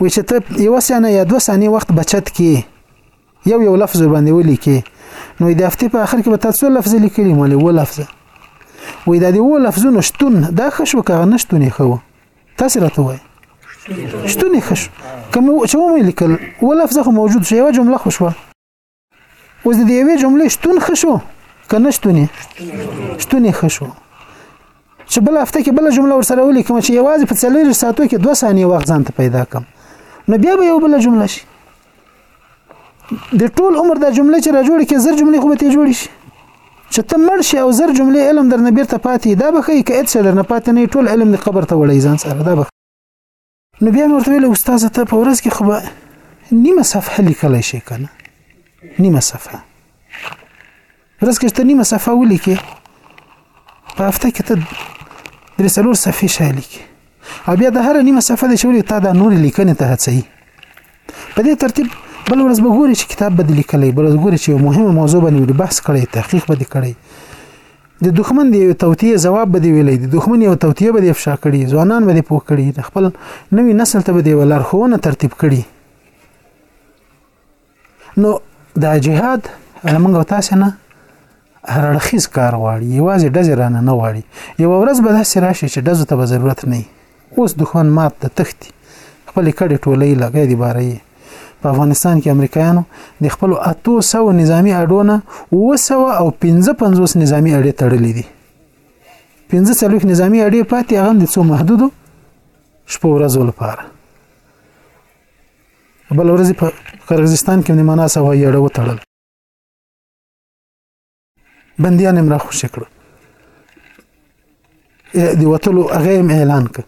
وي چې ته یو ثانیه یا دوه ثانیه وخت بچت کې یو یو لفظ باندې ولیکې نو د هفته په اخر کې به تاسو لفظ لیکلی موله و لفظ وي دا دی و لفظونو شتون دا خشو کغه نشتونی خو تاسو راته وای شتون یې خش کوم چې ومه لیکل ولفظ خو موجود شو یو جمله خو شو اوس د یوې جملې شتون خشو کنه شتون یې شتون یې خشو چې بل هفته کې بل جمله ورسره ولیکم چې یوازې په 40 ساعتو کې 2 ثانیې وخت ځان ته پیدا کم نو بیا به یو بل جمله شي د ټول عمر د جمله چې را جوړ کې زر جملې خو به ته جوړ شي چې ته مړ شي او زر جملې علم درنه بیرته پاتې دا به کوي کېد چې درنه پاتې نه ټول علم د قبر ته وړي ځان سره دا به نو بیا ورته ویل استاد ته په ورځ کې خو به نیمه صفحه لیکل شي کنه نیمه صفحه ورځ کې ته نیمه صفحه ولیکې په هفته کې ته درې څلور صفحې شی لیکې او بیا د هر نیمه صفحه د شولې تا دا نور لیکنې ته هڅوي په دې ترتیب بل ورځ به ګوري چې کتاب بدلی کړي بل ورځ ګوري چې مهمه موضوع باندې بحث کړي تحقیق بدلی کړي د دښمن دی توتیه جواب به دی ویلې د دښمن یو توتیه به دی افشا کړي ځوانان به دی پوه کړي خپل نوی نسل ته به دی ولر خو نه ترتیب کړي نو دا جهاد موږ او تاسو نه هر اړخیز کار غواړي یوازې ډزې رانه نه غواړي یو ورځ به داسې راشي چې ډزو ته به ضرورت نه اوس دښمن مات د تختی خپل کډې ټولې لګې دی باري په افغانستان کې امریکایانو د خپل 800 نظامی اډونه 255 نظامی اډې تړلې دي 15 نظامی اډې پاتې هغه د څو محدودو شپو ورځو لپاره بل ورځ په قرغیزستان کې نیمانا سوا یړه وتړل بندیان امرا خوشی کړ دی وتلو هغه اعلان کړ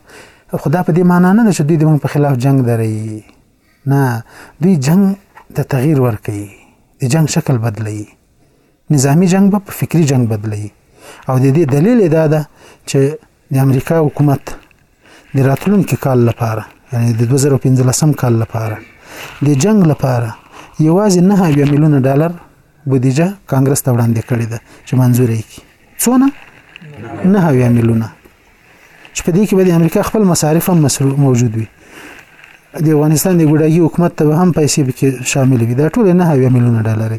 خدا په دې معنی نه چې دوی د موږ په خلاف جنگ دري نه دوی جنگ د تغییر ور کوي د جنگ شکل بدلوي نظامی جنګ به په فکری جنګ بدلوي او د دې دلیل یې دا ده چې د امریکا حکومت د راتلونکي کال لپاره یعنی د 2015 کال لپاره د جنگ لپاره یوازې نه اویا میلیونه ډالر بودیجه کانګرس ته وړاندې کړې ده چې منزور یې کړي څونه نه اویا میلیونه چې په دې کې به د امریکا خپل مصارف هم موجود وي د افغانستان د ګډاګي حکومت ته هم پیسې به کې شامل وي دا ټول نه هوی میلیونه ډالر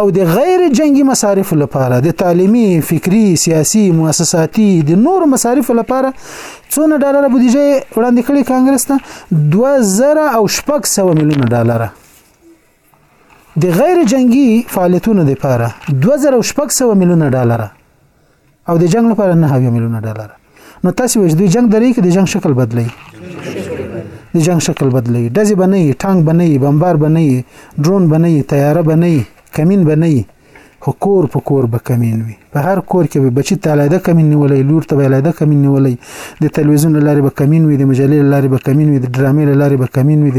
او د غیر جنگي مصارف لپاره د تعلیمي فکری سیاسي مؤسساتي د نور مصارف لپاره څونه ډالر بودیجه وړاندې کړي کانګرس ته 2000 او 600 میلیونه ډالر د غیر جنگي فعالیتونو لپاره 2000 او 600 میلیونه ډالر او د جنگ لپاره نه هاوی میلیونه ډالر نو تاسو وایي دوی جنگ درې کې د جنگ شکل بدلی د جنگ شکل بدلی دځي بنئ ټانک بنئ بمبار بنئ ډرون بنئ طیاره بنئ کمین بنئ خو کور په کور به کمین وي په هر کور کې به بچی ته علیده کمین نیولې لور ته علیده کمین نیولې د تلویزیون لارې به کمین وي د مجلې لارې به کمین وي د ډرامې لارې به کمین وي د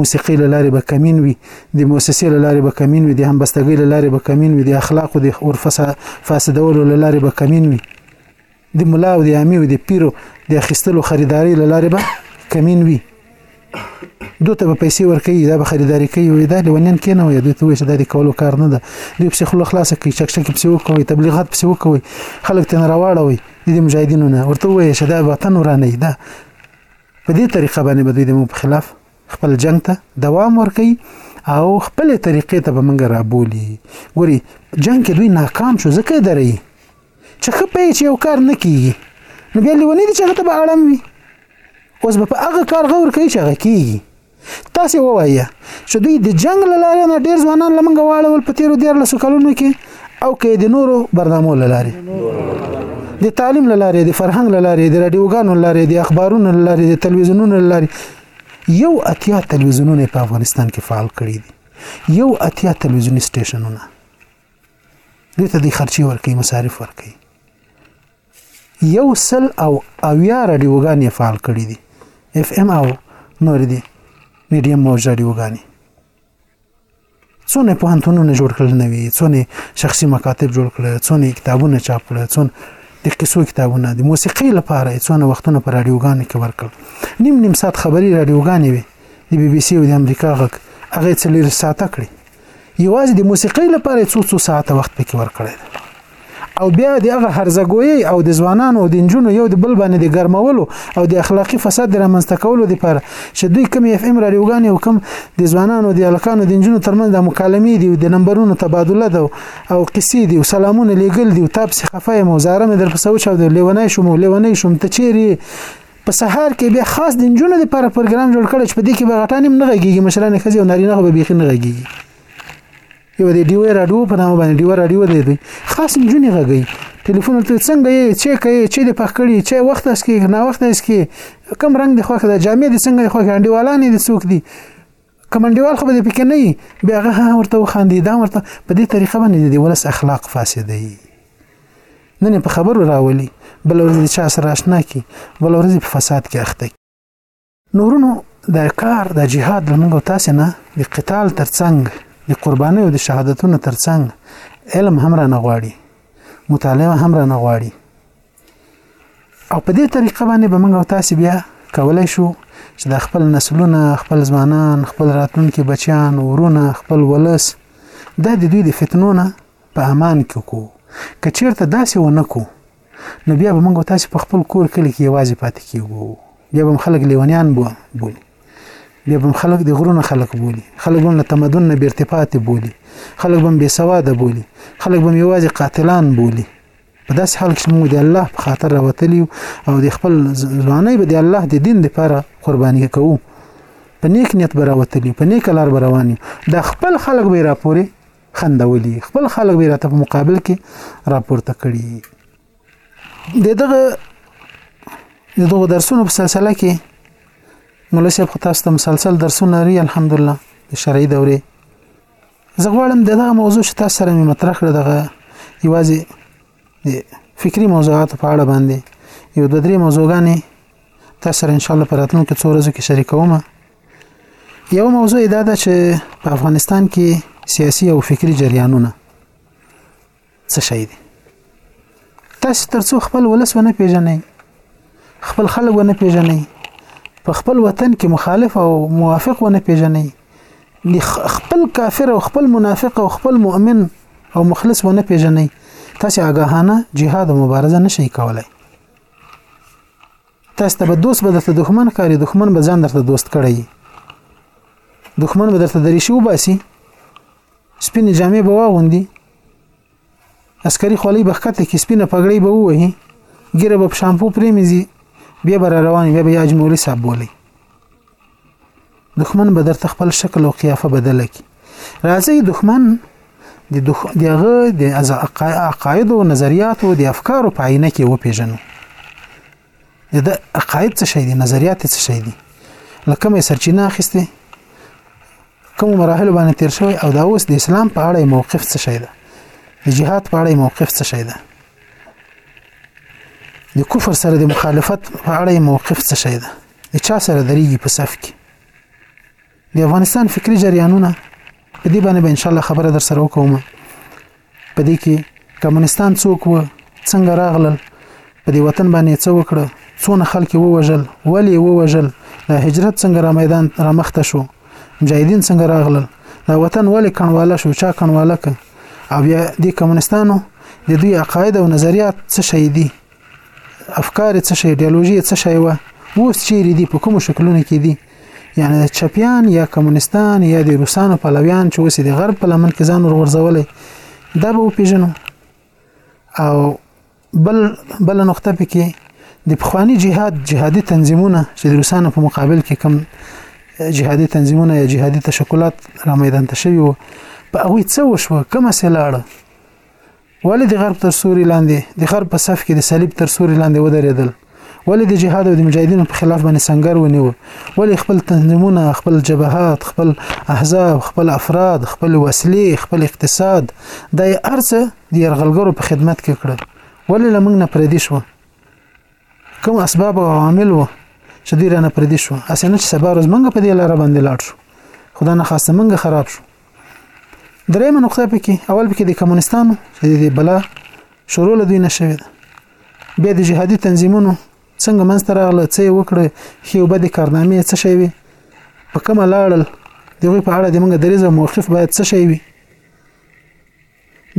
موسیقۍ لارې به کمین وي د موسسې له لارې به کمین وي د همبستګۍ له لارې به کمین وي د اخلاقو د اورفسا فاسدولو له لارې به کمین وي د ملا او د عامي او د پیرو د اخیستلو خریداري له لارې به کمین وي دوی ته به پیسې ورکوي دا به خریداري کوي وي دا لیونیان کې نه وي دوی ته وایي چې دا د کولو کار نه ده دوی پسې خوله خلاصه کوي چکچکې پسې وکوي تبلیغات پسې وکوي خلک ترې راواړوي د دې مجاهدینو نه ورته ووایي چې دا وطن ورانوي دا په دې طریقه باندې به دوی د موږ په خلاف خپل جنگ ته دوام ورکړي او خپل طریقې ته به موږ را بولی ګوري جنگ کې دوی ناکام شو ځکه درې چې خپې چې یو کار نه کیږي نو بیا لیونی دي چې هغه ته به اړم وي اوس به په هغه کار غور کوي چې هغه کیږي تاسو ووایه چې دوی د جنگ لاره نه ډیر ځوانان لمنګ واړول په تیرو ډیر لسو کلونو کې او کې د نورو برنامو لاره د تعلیم لاره د فرهنګ لاره د رادیوګانو لاره د اخبارونو لاره د تلویزیونونو لاره یو اتیا تلویزیونونه په افغانستان کې فعال کړي دي یو اتیا تلویزیوني سټیشنونه دوی ته د خرچي ورکوي مصارف ورکوي یو سل او اویا رادیوګان یې فعال کړي دي اف ام او نور دي میډیم موج رادیوګانې څونه پوهنتونونه جوړ کړل نوي څونه شخصي مکاتب جوړ کړل څونه کتابونه چاپ کړل څونه د قصو کتابونه د موسیقۍ لپاره څونه وختونه پر رادیوګانو کې ورکړ نیم نیم سات خبري رادیوګانې وي د بي بي سي او د امریکا غږ هغه څلور ساعته کړی یوازې د موسیقۍ لپاره څو څو ساعته وخت پکې ورکړی او بیا د هغه هرزګوي او د ځوانانو او د نجونو یو د بل باندې د ګرمولو او د اخلاقی فساد د رامنځته کولو لپاره چې دوی کوم اف ام رادیوګان او کوم د ځوانانو د الکانو د نجونو ترمنځ د مکالمې دی د نمبرونو تبادله ده او قصې دی او سلامونه لیګل دی او تاسو خفه مو زاره مې در پسو چاو د لیونی شوم لیونی شوم ته چیرې په سهار کې بیا خاص د نجونو لپاره پروګرام جوړ کړی چې په دې کې به غټانیم نه غږیږي مشرانه خزي او نارینه به بيخي نه غږیږي یو دی ډیوه رادیو په نامه باندې ډیوه رادیو دی دی خاص نجونې غږی ټلیفون ته څنګه یې چې کوي چې د پخ کړي چې وخت اس کې نه وخت اس کې کم رنگ د خوخه د جامې د څنګه خوخه انډیوالانه دي څوک دي کمنډیوال خو به پکې نه بیا هغه ورته وخاندي دا ورته په دې طریقه باندې دی ولس اخلاق فاسد دی نن په خبرو راولي بل ورځ چا سره آشنا کی بل ورځ په فساد کې اخته نورونو د کار د جهاد لمنګو تاسو نه د قتال ترڅنګ د قربانۍ او د شهادتونو ترڅنګ علم هم را نه غواړي مطالعه هم را نه غواړي او په دې طریقه باندې به موږ تاسو بیا کولای شو چې د خپل نسلونه خپل ځوانان خپل راتلونکي بچیان ورونه خپل ولس دا د دوی د فتنونه په امان کې کو کچیرته داسې ونه کو نو بیا به موږ تاسو په خپل کور کلی کې یوازې پاتې کیږو بیا به خلک لیونیان بو بولي بیا به خلک د غرونو خلک بولي خلک به له تمدن نه بیرته پاتې بولي خلک به بې سواده بولي خلک به یوازې قاتلان بولي په داسې حال کې موږ د الله په خاطر راوتلی او د خپل ځواني به د الله د دین لپاره قرباني کوو په نیک نیت به راوتلی په نیک لار به روان دا خپل خلک به راپوري خندولي خپل خلک به راته په مقابل کې راپورته کړي د دغه د دغه درسونو په سلسله کې مولا صاحب خو تاسو ته مسلسل درسونه لري الحمدلله د شرعي دورې زه غواړم دغه موضوع چې تاسو سره مې مطرح کړه دغه یوازې د فکری موضوعاتو په اړه باندې یو دوه درې موضوعګانې تاسو سره ان شاء الله په راتلونکو څو ورځو کې شریکوم یو موضوع دا ده چې په افغانستان کې سیاسي او فکری جریانونه څه شي دي تاسو ترڅو خپل ولس ونه پیژنئ خپل خلک ونه پیژنئ په خپل وطن کې مخالف او موافق ونه پیژنئ خپل کافر او خپل منافق او خپل مؤمن او مخلص ونه پیژنئ تاسو آگاهانه جهاد او مبارزه نشئ کولای تاسو ته به دوست به درته دښمن کاری دښمن به ځان درته دوست کړی دښمن به درته درې شو باسي سپینې جامې به واغوندي عسکري خولۍ به ښکته کړي سپینه پګړۍ به ووهي ګیره به په شامپو پرېمځي بیا به را روان بیا به یې اجمولي صاحب بولي دښمن به درته خپل شکل او قیافه بدله کړي راځي دښمن د دخ... دغه د عقاید او نظریات او د افکارو په عینه کې وپیژنو د ده عقاید څه شي دي نظریات څه شي دي لکه مې سرچینه اخیسته کوم مراحل باندې تیر شوی او دا اوس د اسلام په اړه موقف څه شي ده د جهاد په اړه موقف څه شي ده د کفر سره د مخالفت په اړه موقف څه شي ده د چا سره درېږي په صف کې د افغانستان فکری جریانونه په دې باندې به ان شاء الله خبره در سره وکوم په دې کې کمونستان څوک و څنګه راغلل په دې وطن باندې څه وکړه څونه خلک ووجل ولی ووجل د هجرت څنګه را میدان را مخته شو مجاهدین څنګه راغلل دا وطن ولی کڼواله شو چا کڼواله ک او بیا د کمونستانو د دوی عقاید او نظریات څه شي دي افکار څه شي ایدئولوژي څه شي و اوس چیرې دي په کوم شکلونو کې دي یعنی د چپیان یا کمونستان یا د روسانو پلویان چې اوس د غرب په لمن کې ځان ورغورځولې دا به وپیژنو او بل بل نقطه پکې د پخوانی جهاد جهادي تنظیمونه چې د روسانو په مقابل کې کم جهادي تنظیمونه یا جهادي تشکلات را میدان ته شوي وو په هغه څه وشو کومه سلاړه ولې د غرب تر سوري لاندې د غرب په صف کې د صلیب تر سوري لاندې ودرېدل ولې د جهاد او د مجاهدینو په خلاف باندې سنگر ونیو ولې خپل تنظیمونه خپل جبهات خپل احزاب خپل افراد خپل وسلې خپل اقتصاد د ارڅ د يرغلګرو په خدمت کې کړل ولې لمنګ نه پردي شو کوم اسباب او عوامل وو چې دی رانه پردي شو اسنه چې سبا ورځ منګه په دې لار باندې لاړ شو خدا نه خاصه منګه خراب شو درېمه نقطه پکې اول پکې د کمونستانو چې د بلا شروع له دوی نشوي بیا د جهادي تنظیمونو څنګه منځ ته راغله څه یې وکړه ښې او بدې کارنامې څه شی وي په کومه لاړل د هغوی په اړه د موږ دریځ او موقف باید څه شی وي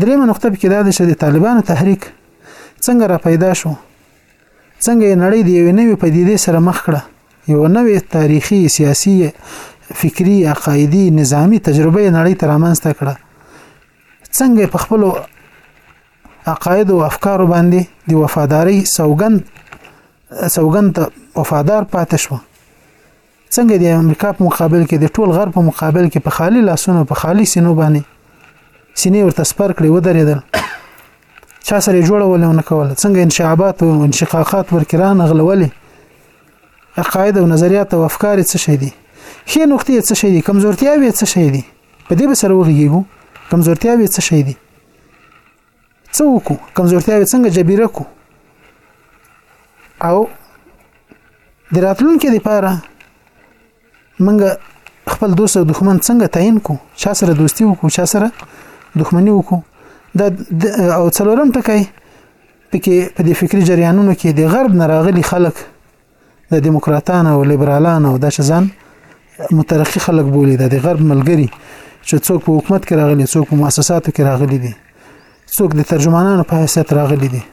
درېمه نقطه پکې دا ده چې د طالبانو تحریک څنګه را پیدا شو څنګه یې نړۍ د یوې نوې پدیدې سره مخ کړه یو نوې تاریخي سیاسي فکری عقایدي نظامی تجربه نړۍ ته رامنځته کړه څنګه په خپل عقاید او افکار باندې د وفاداری سوګند سوګند وفادار پاتې شو څنګه د امریکا په مقابل کې د ټول غرب په مقابل کې په خالی لاسونو په خالی سینو باندې سینې ورته سپر کړې ودرېدل چا سره جوړول نه کول څنګه انشعابات او انشقاقات ورکران غلولې عقاید او نظریات او افکار څه شي دي خې نقطې څه شي دي کمزورتیاوې څه شي دي په دې به سره وغږیږو کمزورتیاوې څه شي دي څه وکړو کمزورتیاوې څنګه جبیره کو او د راتلونکي لپاره موږ خپل دوست او دښمن څنګه تعین کو چا سره دوستی وکړو چا سره دښمنی وکړو دا او څلورم ټکی پکې په دې فکری جریانونو کې د غرب نه راغلي خلک د دیموکراتانو او لیبرالانو د شزان مترقي خلک بولي د غرب ملګری چې څوک په حکومت کې راغلي څوک په مؤسساتو کې راغلي دي څوک د ترجمانانو په حیثیت راغلي دي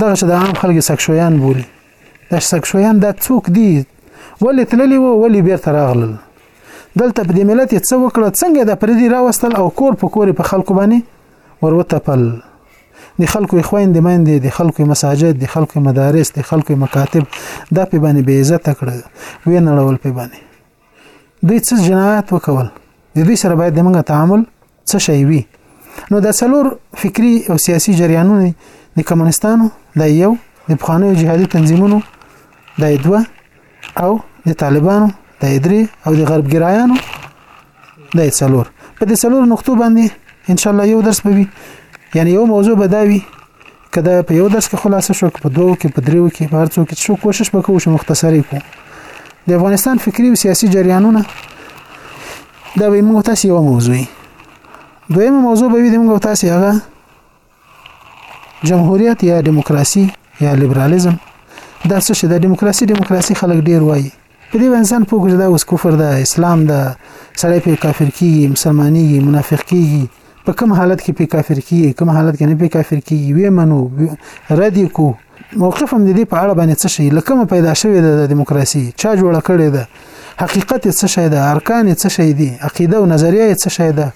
دغه چې د عام خلک سکشویان بولي د سکشویان دا څوک دي ولې تللی وو ولې بیرته راغلل دلته په دې ملت څه وکړه څنګه د پردي راوستل او کور په کور په خلکو باندې وروتپل د خلکو خويندې مندې د خلکو مساجد د خلکو مدارس د خلکو مکاتب دا په باندې بې عزت کړل وې نړول په باندې دوی څه جنایت وکول د دوی سره باید موږ تعامل څه شي وي نو د څلور فکری او سیاسي جریانونه د کمونستانو د یو د پخوانیو جهادي تنظیمونو د دوه او د طالبانو د درې او د غربګرایانو د څلور په دې څلور نقطو باندې ان شاء الله یو درس به وي یعنی یو موضوع به دا وي کدا په یو درس کې خلاصه شو په دوو کې په دریو کې په هر څو کې شو کوشش وکړو چې مختصری کو د افغانستان فکری او سیاسي جریانونه دا به موږ تاسو یو موضوع دویمه موضوع به وي د موږ تاسو هغه جمهوریت یا دیموکراسي یا لیبرالیزم دا څه شي د دیموکراسي دیموکراسي خلک ډیر وایي په دې انسان پوه کړي دا اوس کفر ده اسلام ده سړی په کافر کیږي مسلمانېږي منافق کیږي په کوم حالت کې په کافر کیږي کوم حالت کې نه په کافر کیږي وې منو ردی کو موقف هم د دې په اړه باندې څه شي لکه مې پیدا شوې ده د دیموکراسي چا جوړه کړې ده حقیقت څه شي ده ارکان څه شي دي عقیده او نظریه څه شي ده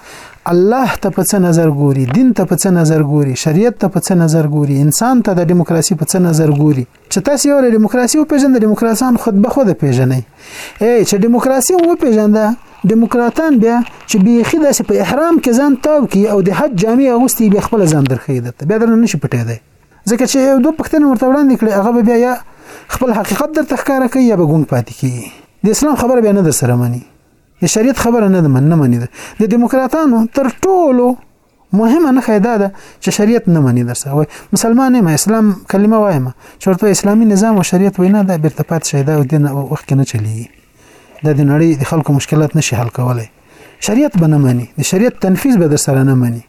الله ته په څه نظر ګوري دین ته په څه نظر ګوري شریعت ته په څه نظر ګوري انسان ته د دیموکراسي په څه نظر ګوري چې تاسو یو دیموکراسي او پیژند دیموکراسان خود به خود پیژنئ اے چې دیموکراسي و پیژند دیموکراتان بیا چې بیخي داسې په احرام کې ځان تاو کی او د حج جامع اغوستي بیا خپل ځان درخې ده بیا درنه نشي پټې ده ځکه چې یو دوه پښتنه ورته وړاندې کړي هغه بیا یا خپل حقیقت در تخکاره کوي یا به ګونګ پاتې کیږي د اسلام خبره بیا نه در سره مني د شریعت خبره نه من نه مني د دیموکراتانو تر ټولو مهمه نه خیدا ده چې شریعت نه مني در سره مسلمان یم اسلام کلمه وایم چې ورته اسلامي نظام او شریعت وینا ده بیرته پات شي دا د وخت نه چلیږي دا د نړۍ د خلکو مشکلات نشي حل کولای شریعت به نه مني د شریعت تنفیذ به در سره نه مني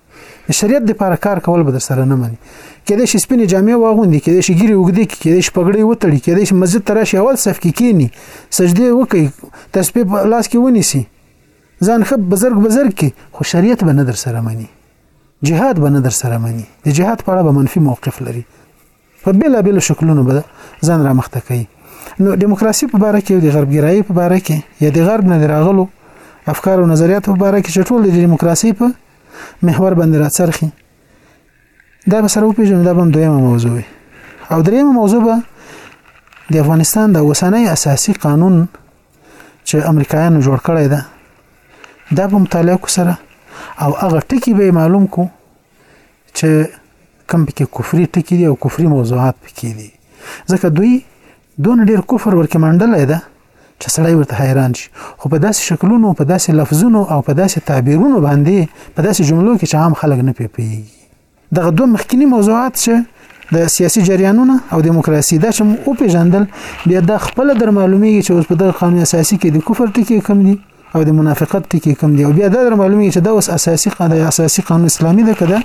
د شریعت لپاره کار کول به در سره نه مني کله چې سپینې جامې واغوندي کله چې ګیره وګدي کله چې پګړې وتړي کله چې مسجد ته راشي اول صف کې کینی سجده وکړي تسبیح په لاس کې ونیسي ځان خپ بزرګ بزرګ کې خو شریعت به نه در سره مني جهاد به نه در سره مني د جهاد په اړه به منفي موقف لري په بلا بلا شکلونو به ځان را مخته کوي نو دیموکراسي په باره کې د غربګرایي په باره کې یا د غرب نه راغلو افکار او نظریات په باره کې چې ټول د دیموکراسي په محور باندې راڅرخي دا به سره وپیژنو دا به دویمه موضوع وي او دریمه موضوع به د افغانستان د اوسنۍ اساسي قانون چې امریکایانو جوړ کړی ده دا به مطالعه کو سره او هغه ټکی به معلوم کو چه کوم پکې کفري ټکي دي او کفري موضوعات پکې دي ځکه دوی دون ډیر کفر ورکه منډلای ده چې سړی ورته حیران شي خو په داسې شکلونو په داسې لفظونو او په داسې تعبیرونو باندې په داسې جملو کې چې عام خلک نه پیپیږي دغه دوه مخکنی موضوعات چې د سیاسي جریانونه او دیموکراسي دا چې او پیژندل بیا د خپل در معلومیږي چې اوس په دغه قانون اساسي کې د کفر ټکی کم دي او د منافقت ټکی کم دی او بیا دا در معلومیږي چې دا اوس اساسي قانون اساسي قانون اسلامي ده کده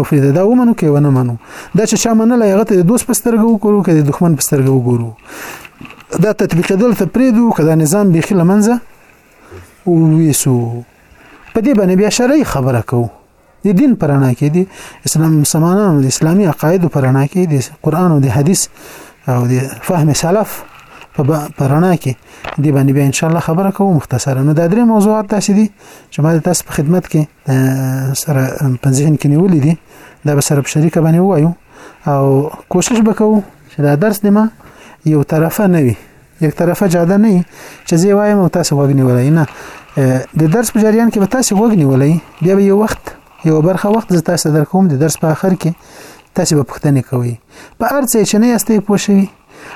کفر ده دا ومنو کې ونه منو دا چې چا منل هغه ته د دوست پسترګو وکړو کې د دښمن پسترګو وګورو دا تطبیقېدل ته پریدو کدا نظام بيخي لمنځه وویسو په دې باندې بیا شرعي خبره کوو د دین پر اړه کې دي اسلام مسلمانانو د اسلامي عقایدو پر اړه کې دي قران او د حدیث او د فهم سلف په پرانا کې دی باندې به ان شاء الله خبره کوم مختصرا نو دا درې موضوعات تاسو دي چې ما تاسو په خدمت کې سره په ذهن کې نیولې دي دا به سره په شریکه باندې وایو او کوشش وکړو چې دا درس دې ما یو طرفه نه وي یک طرفه جاده نه چې زه وایم او تاسو وګنی ولای نه د درس په جریان کې به تاسو وګنی ولای بیا به یو وخت یو برخه وخت زه تاسو در کوم د درس په اخر کې تاسو به پوښتنه کوئ په ارڅ چې نه یاستئ پوه شئ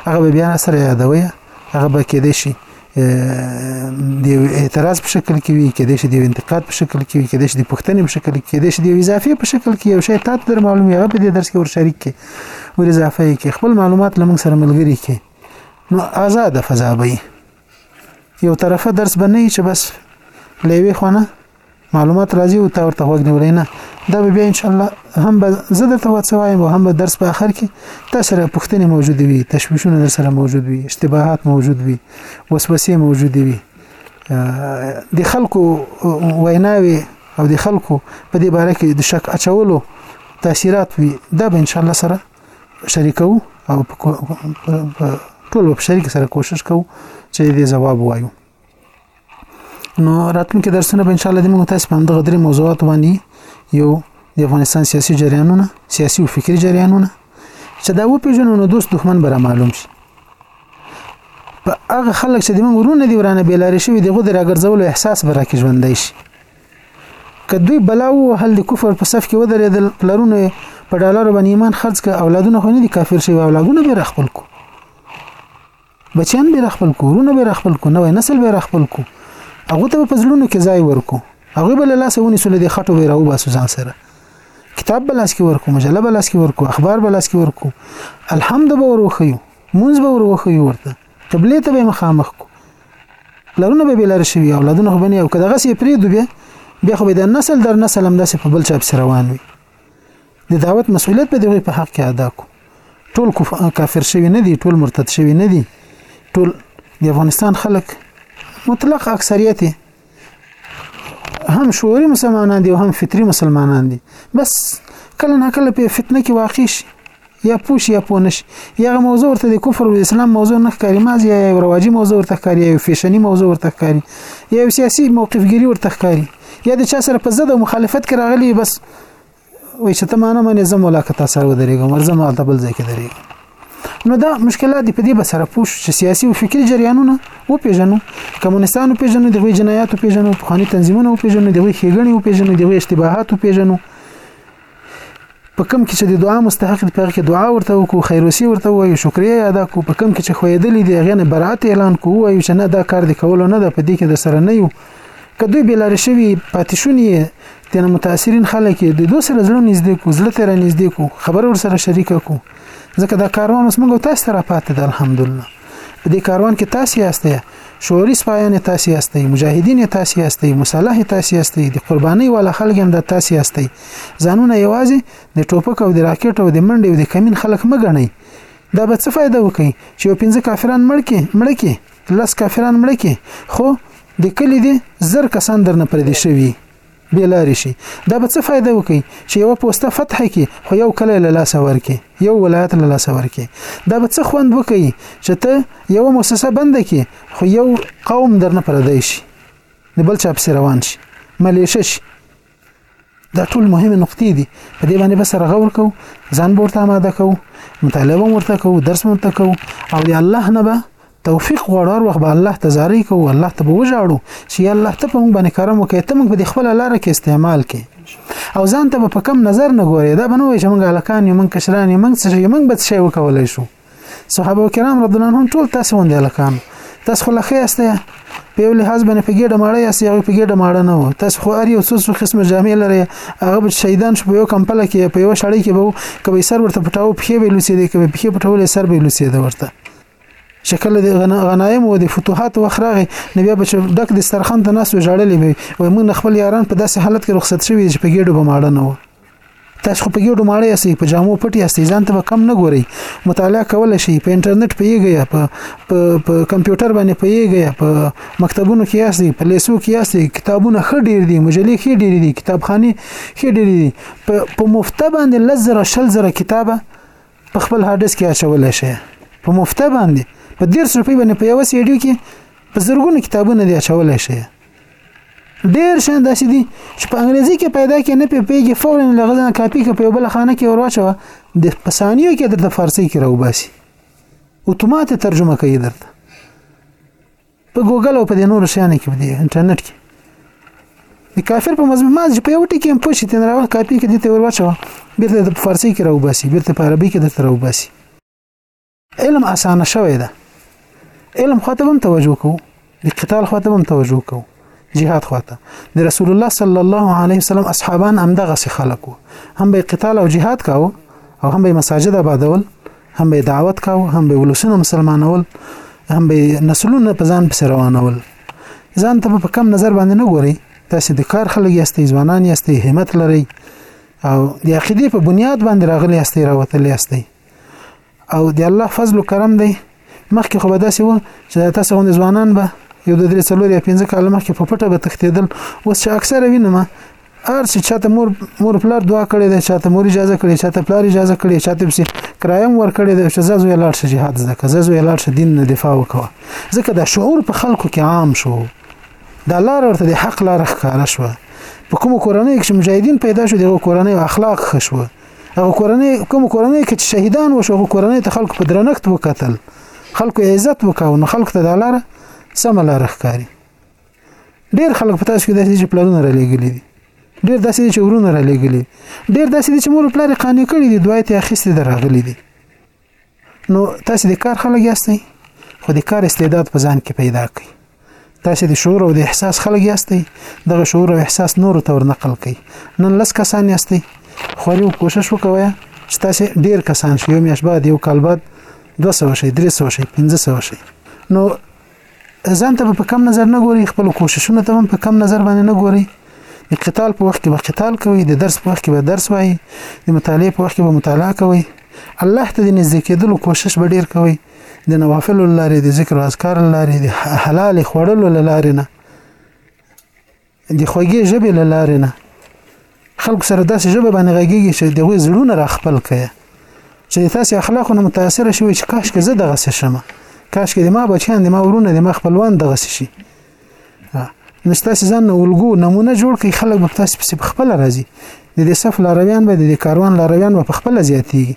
هغه به بیا سره یادوي هغه به کې دي شي د اعتراض په شکل کې وي کې دي شي د انتقاد په شکل کې وي کې دي شي د پښتنې په شکل کې دي شي د اضافي په شکل کې یو شی تاسو در معلومي هغه په دې درس کې ور شریک کې ور اضافه کې خپل معلومات لمن سره ملګري کې نو آزاد فضا به یو طرفه درس بنئ چې بس لوي خونه معلومات راځي او تا ورته وګنی ولینه دا به بیا ان شاء الله هم به زه درته وڅوایم او هم به درس په اخر کې تاسو سره پوښتنې موجود وي تشویشونه در سره موجود وي اشتباهات موجود وي وسوسې موجود وي د خلکو ویناوي او د خلکو په دې باره کې د شک اچولو تاثیرات وي دا به ان شاء الله سره شریکو او ټول په شریک سره کوشش کوو چې دې جواب وایو نو راتلونکي درسونه به ان شاء الله د موږ تاسو په دغه درې موضوعات باندې یو د افغانستان سیاسي جریانونه سیاسي او فکری جریانونه چې دا و پیژنو نو دوست دښمن به معلوم شي په هغه خلک چې د موږ ورونه دی ورانه بیلارې شوی دغه د راګرځولو احساس به راکې ژوندای شي که دوی بلا ووهل د کفر په صف کې ودرېدل پلرونه په ډالرو باندې ایمان خرج کړ اولادونه خو نه دي کافر شوي اولادونه به راخپل کو بچیان به راخپل کو ورونه به راخپل کو نوې نسل به راخپل کو هغه ته په ځلونو کې ځای ورکو هغه بل لاس ونی سول د خټو به راو باسو ځان سره کتاب بلاس کې ورکو مجله بلاس کې ورکو اخبار بلاس کې ورکو الحمد به وروخیو مونږ به وروخیو ورته قبله ته به مخامخ کو پلرونه به بلار شوی اولادونه خو بنی او کداغه سی پری دو بیا بیا خو به د نسل در نسل هم داسې په بل چا په روان وي د دعوت مسؤلیت به دوی په حق کې ادا کو ټول کافر شوی نه دي ټول مرتد شوی نه دي ټول د افغانستان خلک مطلق اکثریت هم شعوري مسلمانان دي او هم فطري مسلمانان دي بس کله نه کله په فتنه کې واقع شي یا پوش یا پونش یا موضوع ورته د کفر او اسلام موضوع نه ښکاري ماز یا یو رواجی موضوع ورته ښکاري یا فیشنی موضوع ورته ښکاري یا سیاسي موقفګيري ورته ښکاري یا د چا سره په ضد او مخالفت کې راغلي بس وای چې ته مانه منې زه مولا که تا سره ودرېږم ورځه ما ته بل ځای کې درېږم نو دا مشکلات په دې بسره پوه شو چې سیاسي او فکري جریانونه وپېژنو کمونستان وپېژنو د وی جنایات وپېژنو پخواني تنظیمونه وپېژنو د وی ښېګڼې وپېژنو د وی اشتباهات وپېژنو په کم کې چې د دعا مستحق دی په کې دعا ورته وکړو خیروسی ورته وایو شکریا ادا کو په کم کې چې خوېدلې دی غنه برات اعلان کوو چې نه دا کار دی کول نه ده په دې کې د سره نه یو که دوی بې لارې شوي پاتې شوني یې تېنه متاثرین خلک یې د دوی سره زړه نږدې کو زړه ته را نږدې کو خبره ورسره شریکه کو ځکه دا کاروان اوس موږ تاسو ته را پاتې ده الحمدلله په دې کاروان کې تاسو یاستئ شعوري سپایان تاسو یاستئ مجاهدین تاسو یاستئ مصالح تاسو یاستئ د قربانۍ والا خلک هم د تاسو یاستئ ځانونه یوازې د ټوپک او د راکټ او د منډې او د کمین خلک مګنئ دا به څه فائدہ وکړي چې یو پنځه کافران مړ کې مړ کې لس کافران مړه کې خو د کلی دي زر کسان درنه پردي شوي بې لارې شي دا به څه فایده وکړي چې یو پوسټه فتح کی خو یو کله له لاسه ورکي یو ولایت له لاسه ورکي دا به څه خوند وکړي چې ته یو مؤسسه بند کی خو یو قوم درنه پردی شي د بل چا پس روان شي ملیشه شي دا ټول مهمه نقطې دي په دې باندې بس رغور کو ځان ورته آماده کو مطالبه ورته کو درس ورته کو او دی الله نه به توفیق غوړور وخت به الله تزاری کو الله ته وژاړو چې الله ته په موږ باندې کرم وکړي ته موږ په خپل لار کې استعمال کې او ځان ته په کم نظر نه ګوري دا بنوي چې موږ الکان یو موږ کشران یو موږ څه یو موږ به څه وکولای شو صحابه کرام رضی الله عنهم ټول تاسو باندې الکان تاسو خو لخه یاست په یو لحاظ باندې په ګډه ماړه یاست یو په ګډه ماړه نه و تاسو خو اری او څو قسمه جامې لري هغه به شهیدان شو په یو کمپله کې په یو شړې کې به کبي سر ورته پټاو په به لوسې دي کبي په پټول سر به لوسې ده ورته شکل د غنایم او د فتوحات وخرغه نبي به ډک د سترخان ته ناس وجړلې وي وای موږ خپل یاران په داسې حالت کې رخصت شوي چې په ګډه به ماړه نه و تاسو خو په ګډو ماړه یاستئ په جامو پټ یاستئ ځان ته به کم نه ګورئ مطالعه کول شي په انټرنیټ پیږئ په په کمپیوټر باندې پیږئ په مکتبونو کې یاستئ په لیسو کې یاستئ کتابونه خ ډیر دي مجلې خ ډیر دي کتابخانه خ ډیر دي په مفته باندې لزر شل زره کتابه په خپل هارد ډیسک کې اچول شي په مفته باندې په 10 روپۍ باندې په یو سیډیو کې په زرګونو کتابونه دي اچول شي ډیر شان داسې دي چې په انګریزي کې پیدا کې نه پی پیږي فورا لغزه کاپی کې په بل خانه کې ورواچوه د پسانیو کې درته فارسی کې راوباسي اتومات ترجمه کوي درته په ګوګل او په دې نور شیانو کې په دې انټرنیټ کې د کافر په مضمون ما چې په یو ټکی هم پوښتې نه راوړ کاپی کې دې ته ورواچوه بیرته د فارسی کې راوباسي بیرته په عربي کې درته راوباسي علم اسانه شوی ده علم خواته هم توجه کو د قتال خواته هم توجه کو جهاد خواته د رسول الله صلی الله علیه وسلم اصحابان هم دغه سي خلکو هم به قتال او جهاد کاو او هم به مساجد آبادول هم به دعوت کاو هم به ولسونه مسلمانول هم به نسلونه په ځان پس روانول ځان ته په کم نظر باندې نه ګوري تاسو د کار خلک یاستئ ځوانان یاستئ همت لرئ او د عقیده په بنیاد باندې راغلي یاستئ راوتلی یاستئ او د الله فضل او کرم دی مخکې خو به داسې و چې تاسو غوندې ځوانان به یو د درې څلور یا پنځه کاله مخکې په پټه به تښتېدل اوس چې اکثره وینم هر چې چاته مور مور پلار دعا کړې ده چاته مور اجازه کړې چاته پلار اجازه کړې چاته پسې کرایم ور کړې ده چې زازو یې لاړ شي جهاد زده که زازو یې لاړ شي دین نه دفاع وکوه ځکه دا شعور په خلکو کې عام شو دا لار ورته د حق لار ښکاره شوه په کوم کورنۍ کې مجاهدین پیدا شو دغه کورنۍ اخلاق خښوه هغه کورنۍ کوم کورنۍ کې شهیدان وشو هغه کورنۍ ته خلکو په درنښت وکتل خلکو عزت وکاو نو خلکو ته د لاره سم لاره ښکاری ډیر خلک په تاسو کې د دې پلانونه را لګیلي دي ډیر داسې چې ورونه را لګیلي ډیر داسې چې مور پلار قانع کړی دي دوی ته اخیستي دراغلي دي نو تاسو د کار خلک یاستئ خو د کار استعداد په ځان کې پیدا کړئ تاسو د شعور او د احساس خلک یاستئ دغه شعور او احساس نور ته ورنقل کړئ نن لس کسان یاستئ خو یو کوشش وکوي چې تاسو ډیر کسان شئ یو میاش بعد یو کال بعد 200 شئ 300 شئ 1500 شئ نو ځان ته په کم نظر نه ګوري خپل کوششونه ته هم په کم نظر باندې نه ګوري د قتال په وخت کې به قتال کوي د درس په وخت کې به درس وایي د مطالعې په وخت کې به مطالعه کوي الله ته د نږدې کېدلو کوشش به ډیر کوي د نوافل لارې د ذکر او اذکار لارې د حلال خوړلو لارې نه د خوږې ژبې له لارې نه خلکو سره داسې ژبه باندې غږیږي چې د هغوی زړونه را خپل کړي چې د تاسې اخلاقو نه متاثره شوي چې کاشکې زه دغسې شم کاشکې د ما بچیان د ما ورونه د ما خپلوان دغسې شي نو ستاسې ځان نه الګو نمونه جوړ کړئ خلک به تاسې پسې په خپله راځي د دې صف لارویان به د دې کاروان لارویان به په خپله زیاتېږي